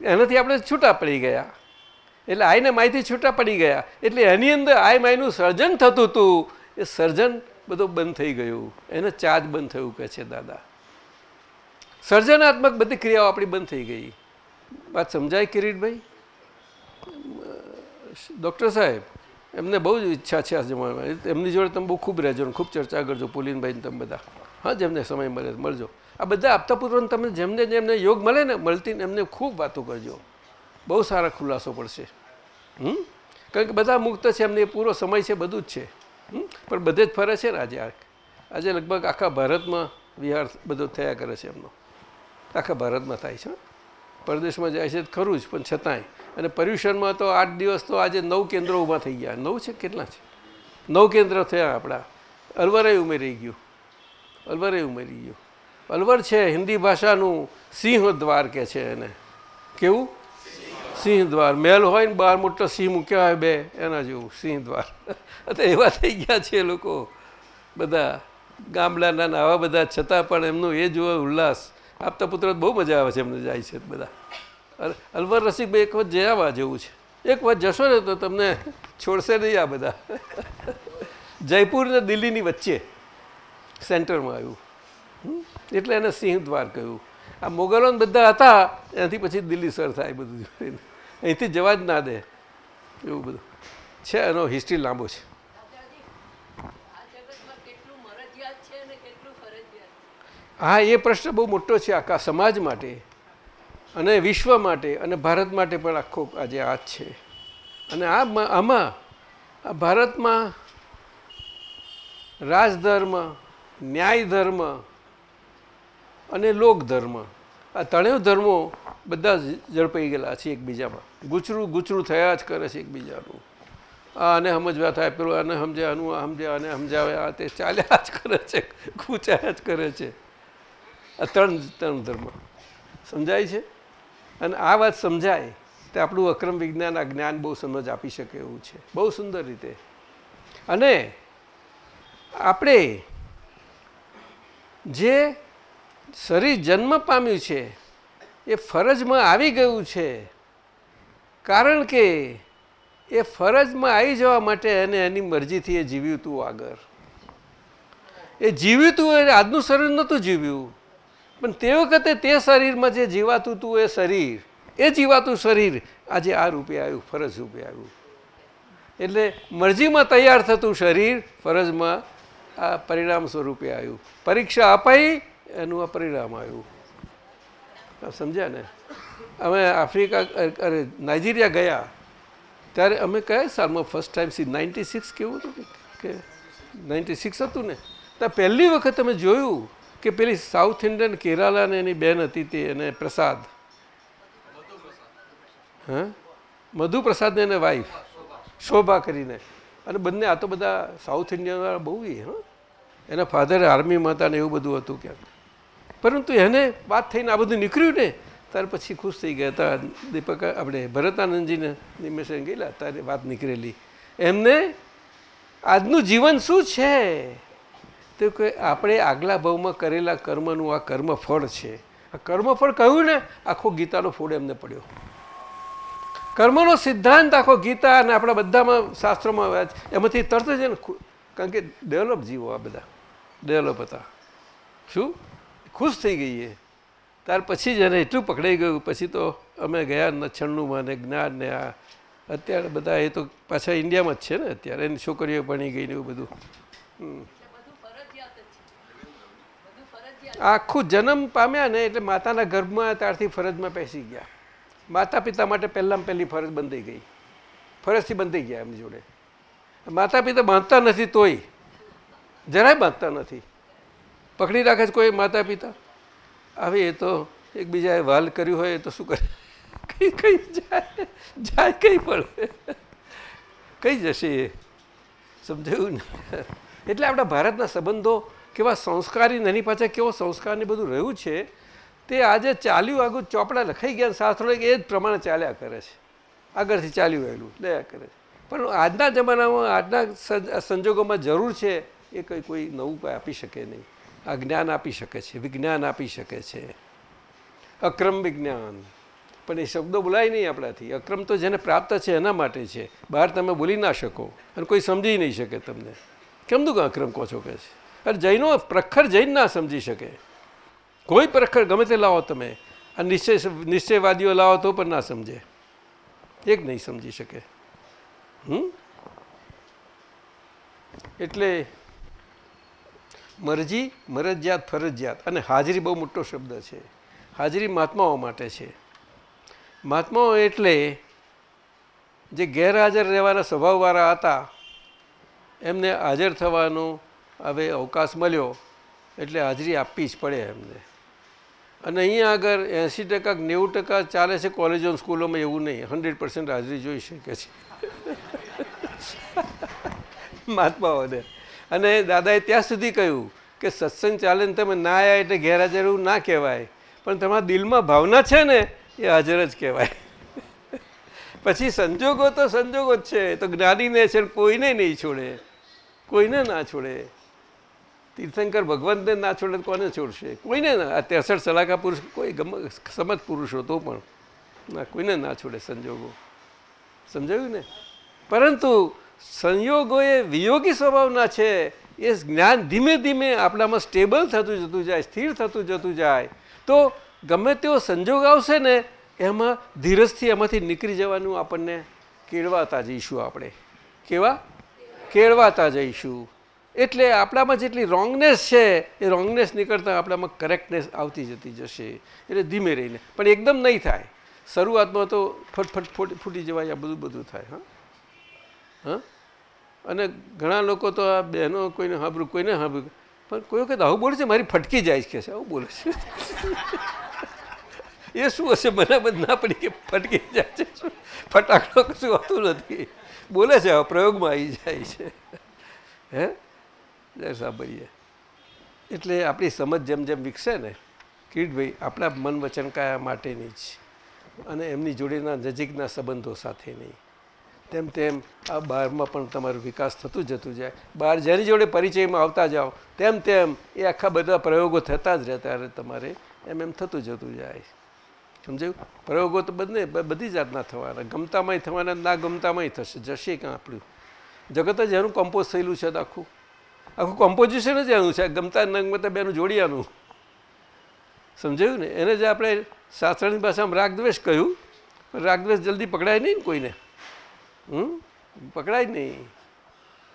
એનાથી આપણે છૂટા પડી ગયા. એટલે આઈને માયથી છૂટા પડી ગયા. એટલે એની અંદર આય માયનું સર્જન થતું હતું એ સર્જન બધું બંધ થઈ ગયું. એને ચાર્જ બંધ થયું કહે છે, દાદા. સર્જનાત્મક બધી ક્રિયાઓ આપણી બંધ થઈ ગઈ. વાત સમજાય કિરીટભાઈ? ડૉક્ટર સાહેબ, એમને બહુ જ ઈચ્છા છે આ જમાનામાં. એમની જોડે તમે બહુ ખૂબ રહેજો ખૂબ ચર્ચા કરજો પુલિનભાઈને તમે બધા. હા, જેમને સમય મળે મળજો. આ બધા આપતા પુત્રોને તમે જેમને જેમને યોગ મળે ને, મળતી એમને ખૂબ વાતો કરજો. બહુ સારા ખુલાસો પડશે. હમ? કારણ કે બધા મુક્ત છે, એમને પૂરો સમય છે, બધું જ છે. પણ બધે જ ફરે છે ને આજે આજે લગભગ આખા ભારતમાં વિહાર બધો થયા કરે છે એમનો. આખા ભારતમાં થાય છે. પરદેશમાં જાય છે ખરું જ, પણ છતાંય. અને પર્યુષણમાં તો આઠ દિવસ તો આજે નવ કેન્દ્રો ઊભા થઈ ગયા. નવ છે કેટલા છે? નવ કેન્દ્ર થયા આપણા. અરવરાય ઉમેરી ગયું. અલવરે ઉમેરી ગયું. અલવર છે, હિન્દી ભાષાનું સિંહ દ્વાર કે છે એને. કેવું? સિંહ દ્વાર મહેલ હોય ને બહાર મોટો સિંહ મૂક્યા હોય બે, એના જેવું સિંહ દ્વાર તો એવા થઈ ગયા છે લોકો. બધા ગામડાના આવા બધા, છતાં પણ એમનું એ જુઓ ઉલ્લાસ. આપતા પુત્ર બહુ મજા આવે છે એમને જાય છે બધા. અલવર રસિકભાઈ એક વખત જયાવા જેવું છે. એક વખત જશો ને તો તમને છોડશે નહીં આ બધા. જયપુર ને દિલ્હીની વચ્ચે. સેન્ટરમાં આવ્યું. એટલે એને સિંહ દ્વાર કહ્યું. આ મોગલોને બધા હતા, એનાથી પછી દિલ્હી સર થાય બધું. અહીંથી જવા જ ના દે. એવું બધું. છે, એનો હિસ્ટ્રી લાંબો છે. હા, એ પ્રશ્ન બહુ મોટો છે આખા સમાજ માટે અને વિશ્વ માટે અને ભારત માટે પણ આખો આજે આ છે. અને આ આમાં ભારતમાં રાજધર્મ ન્યાય ધર્મ અને લોકધર્મ આ ત્રણેય ધર્મો બધા ઝડપાઈ ગયેલા છે એકબીજામાં. ગુચરું ગુચરું થયા જ કરે છે એકબીજાનું. આ આને સમજવા થાય પેલું આને સમજે, આનું આ સમજે, આને સમજાવે, આ તે ચાલ્યા જ કરે છે ખૂચ્યા જ કરે છે. આ ત્રણ ત્રણ ધર્મ. સમજાય છે? અને આ વાત સમજાય તો આપણું અક્રમ વિજ્ઞાન, આ જ્ઞાન બહુ સમજ આપી શકે એવું છે. બહુ સુંદર રીતે. અને આપણે જે શરીર જન્મ પામ્યું છે, એ ફરજમાં આવી ગયું છે. કારણ કે એ ફરજમાં આવી જવા માટે એને એની મરજીથી એ જીવ્યું હતું આગળ. એ જીવ્યું હતું એ આજનું શરીર નહોતું જીવ્યું. પણ તે વખતે તે શરીરમાં જે જીવાતું હતું એ શરીર, એ જીવાતું શરીર આજે આ રૂપે આવ્યું, ફરજ રૂપે આવ્યું. એટલે મરજીમાં તૈયાર થતું શરીર ફરજમાં આ પરિણામ સ્વરૂપે આવ્યું. પરીક્ષા અપાઈ, એનું આ પરિણામ આવ્યું. સમજ્યા ને? અમે આફ્રિકા, અરે નાઇજીરિયા ગયા. ત્યારે અમે કયા સાલમાં first time C ninety six કેવું હતું કે નાઇન્ટી સિક્સ હતું ને? ત્યાં પહેલી વખત અમે જોયું કે પેલી સાઉથ ઇન્ડિયન કેરાલાને એની બેન હતી તે, એને પ્રસાદ. હા? મધુ પ્રસાદને એને વાઈફ શોભા કરીને. અને બંને આ તો બધા સાઉથ ઇન્ડિયનવાળા બહુ એ, હા. એના ફાધર આર્મીમાં હતા ને એવું બધું હતું ક્યાંક પરંતુ એને વાત થઈને આ બધું નીકળ્યું ને, ત્યાર પછી ખુશ થઈ ગયા હતા. દીપક, આપણે ભરતાનંદજીને નિમેશન ગયેલા, ત્યારે વાત નીકળેલી. એમને આજનું જીવન શું છે? તો કે આપણે આગલા ભાવમાં કરેલા કર્મનું આ કર્મફળ છે. આ કર્મફળ કહ્યું ને, આખો ગીતાનો ફોડ એમને પડ્યો. કર્મનો સિદ્ધાંત આખો ગીતા અને આપણા બધામાં શાસ્ત્રોમાં એમાંથી તરત જ કારણ કે ડેવલપ જીવો આ બધા. ડેવલપ હતા. શું? ખુશ થઈ ગઈ એ ત્યાર પછી જ એને એટલું પકડાઈ ગયું. પછી તો અમે ગયા નછણનું ને જ્ઞાન ને આ. અત્યારે બધા એ તો પાછા ઇન્ડિયામાં જ છે ને અત્યારે. એની છોકરીઓ ભણી ગઈ ને એવું બધું. આખું જન્મ પામ્યા ને એટલે માતાના ગર્ભમાં ત્યારથી ફરજમાં બેસી ગયા. માતા પિતા માટે પહેલાં પહેલી ફરજ બંધાઈ ગઈ. ફરજથી બંધાઈ ગયા એમની જોડે. માતા પિતા બાંધતા નથી તોય. જરાય બાંધતા નથી. પકડી રાખે છે કોઈ માતા પિતા આવે એ તો એકબીજાએ વાલ કર્યું હોય તો શું કરે? કઈ કઈ જાય જાય કઈ પડે કઈ જશે એ? સમજાયું ને? એટલે આપણા ભારતના સંબંધો કેવા સંસ્કારી એની પાછળ કેવો સંસ્કારને બધું રહ્યું છે, તે આજે ચાલ્યું આગળ ચોપડા લખાઈ ગયા શાસ્ત્રો એ જ પ્રમાણે ચાલ્યા કરે છે. આગળથી ચાલ્યું આવેલું લયા કરે છે. પણ આજના જમાનામાં, આજના સંજોગોમાં જરૂર છે એ કંઈ કોઈ નવું કંઈ આપી શકે નહીં. આ જ્ઞાન આપી શકે છે, વિજ્ઞાન આપી શકે છે. અક્રમ વિજ્ઞાન. પણ એ શબ્દો બોલાય નહીં આપણાથી. અક્રમ તો જેને પ્રાપ્ત છે એના માટે છે. બહાર તમે બોલી ના શકો અને કોઈ સમજી નહીં શકે તમને. કેમ કેમનું અક્રમ કહો છો? કે છે અરે જૈનો પ્રખર જૈન ના સમજી શકે. કોઈ પ્રખર ગમે તે લાવો તમે. આ નિશ્ચય નિશ્ચયવાદીઓ લાવો તો પણ ના સમજે. એક નહીં સમજી શકે. હમ? એટલે મરજી, મરજિયાત, ફરજિયાત. અને હાજરી બહુ મોટો શબ્દ છે. હાજરી મહાત્માઓ માટે છે. મહાત્માઓ એટલે જે ગેરહાજર રહેવાના સ્વભાવવાળા હતા, એમને હાજર થવાનો હવે અવકાશ મળ્યો, એટલે હાજરી આપવી જ પડે એમને. અને અહીંયા આગળ એંસી ટકા નેવું ટકા ચાલે છે કોલેજો સ્કૂલોમાં એવું નહીં. હંડ્રેડ પર્સન્ટ હાજરી જોઈ શકે છે. મહાત્માઓને. અને દાદાએ ત્યાં સુધી કહ્યું કે સત્સંગ ચાલે તમે ના આવ્યા એટલે ગેરહાજર એવું ના કહેવાય. પણ તમારા દિલમાં ભાવના છે ને, એ હાજર જ કહેવાય. પછી સંજોગો તો સંજોગો જ છે, તો જ્ઞાનીને છે કોઈને નહીં છોડે. કોઈને ના છોડે. તીર્થંકર ભગવંતને ના છોડે કોને છોડશે? કોઈને ના. આ ત્રેસઠ સલાહકા પુરુષ, કોઈ ગમ સમજ પુરુષો તો પણ. ના, કોઈને ના છોડે સંજોગો. સમજાયું ને? પરંતુ સંયોગો એ વિયોગી સ્વભાવના છે. એ જ્ઞાન ધીમે ધીમે આપણામાં સ્ટેબલ થતું જતું જાય, સ્થિર થતું જતું જાય. તો ગમે તેવો સંજોગ આવશે ને, એમાં ધીરજથી એમાંથી નીકળી જવાનું આપણને કેળવાતા જઈશું આપણે. કેવા? કેળવાતા જઈશું. એટલે આપણામાં જેટલી રોંગનેસ છે, એ રોંગનેસ નીકળતા આપણામાં કરેક્ટનેસ આવતી જતી જશે. એટલે ધીમે રહીને. પણ એકદમ નહીં થાય. શરૂઆતમાં તો ફટફટ ફૂટી જવાય, આ બધું બધું થાય, હા. હા? અને ઘણા લોકો તો આ બહેનો કોઈને સાંભળ્યું કોઈને સાંભળ્યું પણ કોઈ વખત આવું બોલે છે, મારી ફટકી જાય છે, કે આવું બોલે છે. એ શું હશે? મને બધ ના પડી કે ફટકી જાય છે ફટાકડો કશું હોતું નથી. બોલે છે પ્રયોગમાં આવી જાય છે. હે? જય સાંભળીએ. એટલે આપણી સમજ જેમ જેમ વિકસે ને કિરીટભાઈ આપણા મન વચન કાયા માટેની જ. અને એમની જોડેના નજીકના સંબંધો સાથેની. તેમ તેમ આ બહારમાં પણ તમારો વિકાસ થતું જતું જાય. બહાર જેની જોડે પરિચયમાં આવતા જાઓ, તેમ તેમ એ આખા બધા પ્રયોગો થતા જ રહેતા રહે તમારે, એમ એમ થતું જતું જાય. સમજાયું? પ્રયોગો તો બંને બધી જાતના થવાના. ગમતામાંય થવાના ના ગમતામાંય થશે. જશે કાં આપણું? જગત જ એનું કમ્પોઝ થયેલું છે આખું. આખું કોમ્પોઝિશન જ એનું છે. ગમતા ન ગમતા બેનું જોડિયાનું. સમજાયું ને? એને જ આપણે શાસ્ત્રની ભાષામાં રાગદ્વેષ કહ્યું. રાગદ્વેષ જલ્દી પકડાય નહીં ને કોઈને? હમ? પકડાય નહીં.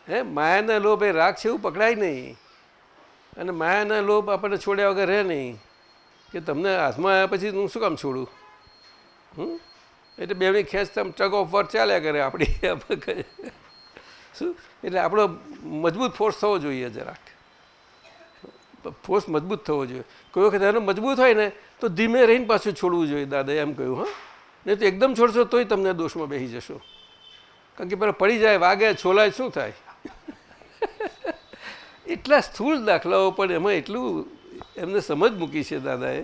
હે, માયાના લોભ એ રાગ છે એવું પકડાય નહીં. અને માયાના લોભ આપણને છોડ્યા વગર રહે નહીં. કે તમને હાથમાં આવ્યા પછી હું શું કામ છોડું? હમ? એટલે બેની ખેંચતા ટગ ઓફ વોર ચાલ્યા કરે આપણી શું? એટલે આપણો મજબૂત ફોર્સ થવો જોઈએ જરાક. ફોર્સ મજબૂત થવો જોઈએ. કોઈ વખત એનો મજબૂત હોય ને, તો ધીમે રહીને પાછું છોડવું જોઈએ દાદાએ એમ કહ્યું, હા? નહીં તો એકદમ છોડશો તોય તમને દોષમાં બેસી જશો. કારણ કે પેલા પડી જાય, વાગે, છોલાય, શું થાય? એટલા સ્થૂળ દાખલાઓ પણ એમાં એટલું એમને સમજ મૂકી છે દાદાએ.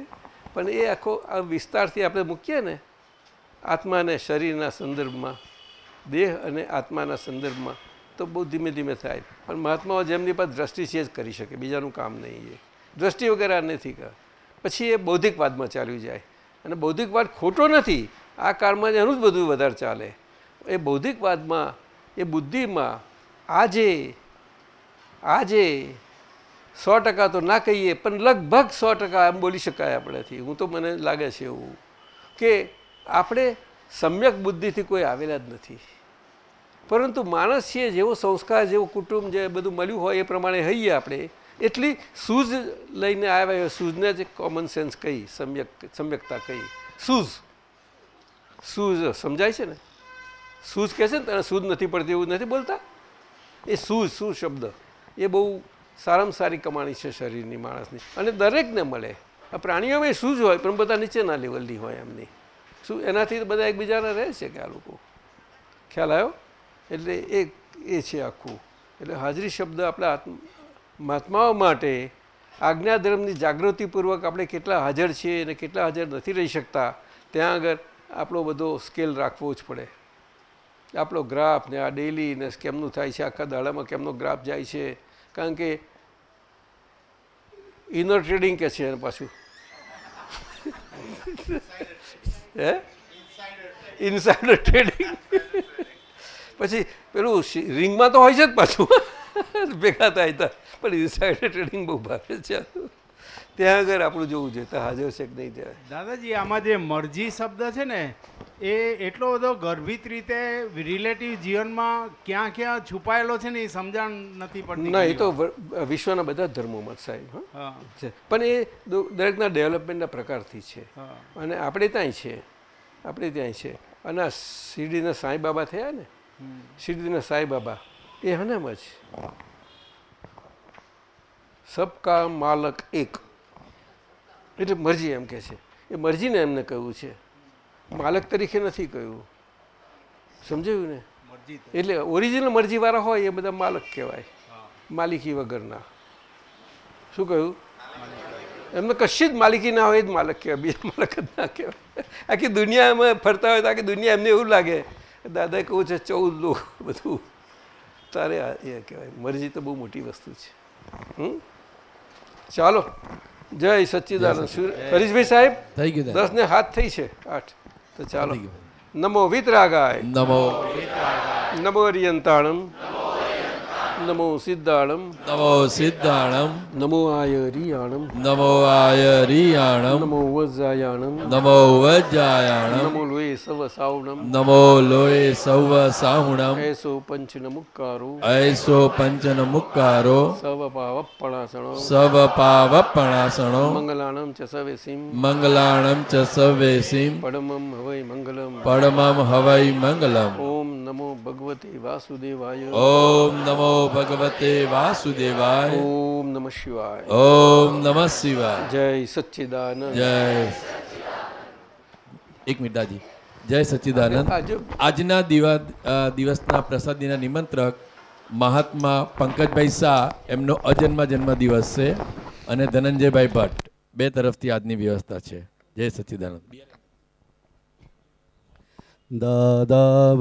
પણ એ આખો આ વિસ્તારથી આપણે મૂકીએ ને, આત્મા અને શરીરના સંદર્ભમાં, દેહ અને આત્માના સંદર્ભમાં, તો બહુ ધીમે ધીમે થાય. પણ મહાત્માઓ જેમની પાસે દ્રષ્ટિ છે જ કરી શકે, બીજાનું કામ નહીં એ. દ્રષ્ટિ વગેરે આ નથી કર. પછી એ બૌદ્ધિકવાદમાં ચાલ્યું જાય. અને બૌદ્ધિકવાદ ખોટો નથી. આ કાળમાં એનું જ બધું વધારે ચાલે. એ બૌદ્ધિકવાદમાં, એ બુદ્ધિમાં આજે આજે સો ટકા તો ના કહીએ, પણ લગભગ સો ટકા એમ બોલી શકાય આપણેથી. હું તો મને લાગે છે એવું, કે આપણે સમ્યક બુદ્ધિથી કોઈ આવેલા જ નથી. પરંતુ માણસ છીએ જેવો સંસ્કાર, જેવો કુટુંબ, જે બધું મળ્યું હોય એ પ્રમાણે હઈએ આપણે, એટલી સૂઝ લઈને આવ્યા હોય, સૂઝને જ કોમન સેન્સ કહી, સમ્યક, સમ્યકતા કહી. સૂઝ. સૂઝ, સમજાય છે ને? સૂઝ કહે છે ને તને સૂઝ નથી પડતી એવું નથી બોલતા? એ સૂઝ શું શબ્દ. એ બહુ સારામાં સારી કમાણી છે શરીરની માણસની. અને દરેકને મળે. આ પ્રાણીઓમાં સૂઝ હોય, પણ બધા નીચેના લેવલની હોય એમની. શું, એનાથી બધા એકબીજાના રહે છે કે આ લોકો? ખ્યાલ આવ્યો? એટલે એ એ છે આખું. એટલે હાજરી શબ્દ આપણા મહાત્માઓ માટે આજ્ઞાધર્મની જાગૃતિપૂર્વક આપણે કેટલા હાજર છીએ અને કેટલા હાજર નથી રહી શકતા, ત્યાં આગળ આપણો બધો સ્કેલ રાખવો જ પડે. આપણો ગ્રાફ ને આ ડેલી ને કેમનું થાય છે આખા દાડામાં કેમનો ગ્રાફ જાય છે કારણ કે ઇનર ટ્રેડિંગ કે છે એને પાછું? હે? ઇનસાઇડર ટ્રેડિંગ પછી પેલું રિંગમાં તો હોય છે જ પાછું. ભેગા થાય તા. પણ ઇનસાઇડર ટ્રેડિંગ બહુ ભાવે છે. ત્યાં આગળ આપણું જોવું જોઈએ. તો હાજર છે કે નહીં ત્યાં? દાદાજી આમાં જે મરજી શબ્દ છે ને એ એટલો બધો ગર્ભિત રીતે રિલેટિવ જીવનમાં ક્યાં ક્યાં છુપાયેલો છે ને એ સમજણ નથી પડતી ના એ તો વિશ્વના બધા ધર્મોમાં સાહેબ પણ એ દરેકના ડેવલપમેન્ટના પ્રકારથી છે. અને આપણે ત્યાં છે. આપણે ત્યાં છે. અને આ શિરડીના સાંઈ બાબા થયા ને શિરડીના સાંઈ બાબા એ હનામાં જ. સબકા માલક એક. એટલે મરજી એમ કે છે. એ મરજીને એમને કહ્યું છે. માલક તરીકે નથી કહ્યું. સમજાયું ને? એટલે ઓરિજિનલ મરજીવાળા હોય એ બધા માલક કહેવાય માલિકી વગરના. શું કહ્યું? એમને કશી જ માલિકી ના હોય એ જ માલક કહેવાય બીજા માલક જ ના કહેવાય. આખી દુનિયામાં ફરતા હોય તો આખી દુનિયા એમને એવું લાગે દાદાએ કહું છે ચૌદ લોક બધું. તારે આ એ કહેવાય મરજી તો બહુ મોટી વસ્તુ છે. હમ? ચાલો. જય સચ્ચિદાનંદ. સુર- હરીશભાઈ સાહેબ થઈ ગયું દસ ને હાથ થઈ છે આઠ. તો ચાલો. નમો વિતરાગાય. નમો નમો રિયંતાણમ નમો നമോ സിദ്ധാളം നമോ സിദ്ധാളം നമോ ആയരിയാണം നമോ ആയരിയാണം നമോ വജ്രായാണം നമോ വജ്രായാണം നമോ ലോയ സവ സാവുണം നമോ ലോയ സവ സാവുണം ഐസോ പഞ്ചന മുക്കാરો ഐസോ പഞ്ചന മുക്കാરો સવ પાવપણાસણો સવ પાવપણાસણો મંગલાણમ ચ સવેસિમ મંગલાણમ ચ સવેસિમ પડમમ હવૈ મંગલમ પડમમ હવૈ મંગલમ ઓમ નમો ભગવતે વાસુદેવાય ઓમ નમો ભગવતે વાસુદેવાય ઓમ નમઃ શિવાય ઓમ નમઃ શિવાય જય સચ્ચિદાનંદ જય એક મિનિટ દાદી જય સચ્ચિદાનંદ આજના દિવા દિવસના પ્રસાદીના નિમંત્રક મહાત્મા પંકજભાઈ શાહ એમનો અજન્મ જન્મ દિવસ છે અને ધનંજયભાઈ ભટ્ટ બે તરફથી આજની વ્યવસ્થા છે. જય સચ્ચિદાનંદ. દાદા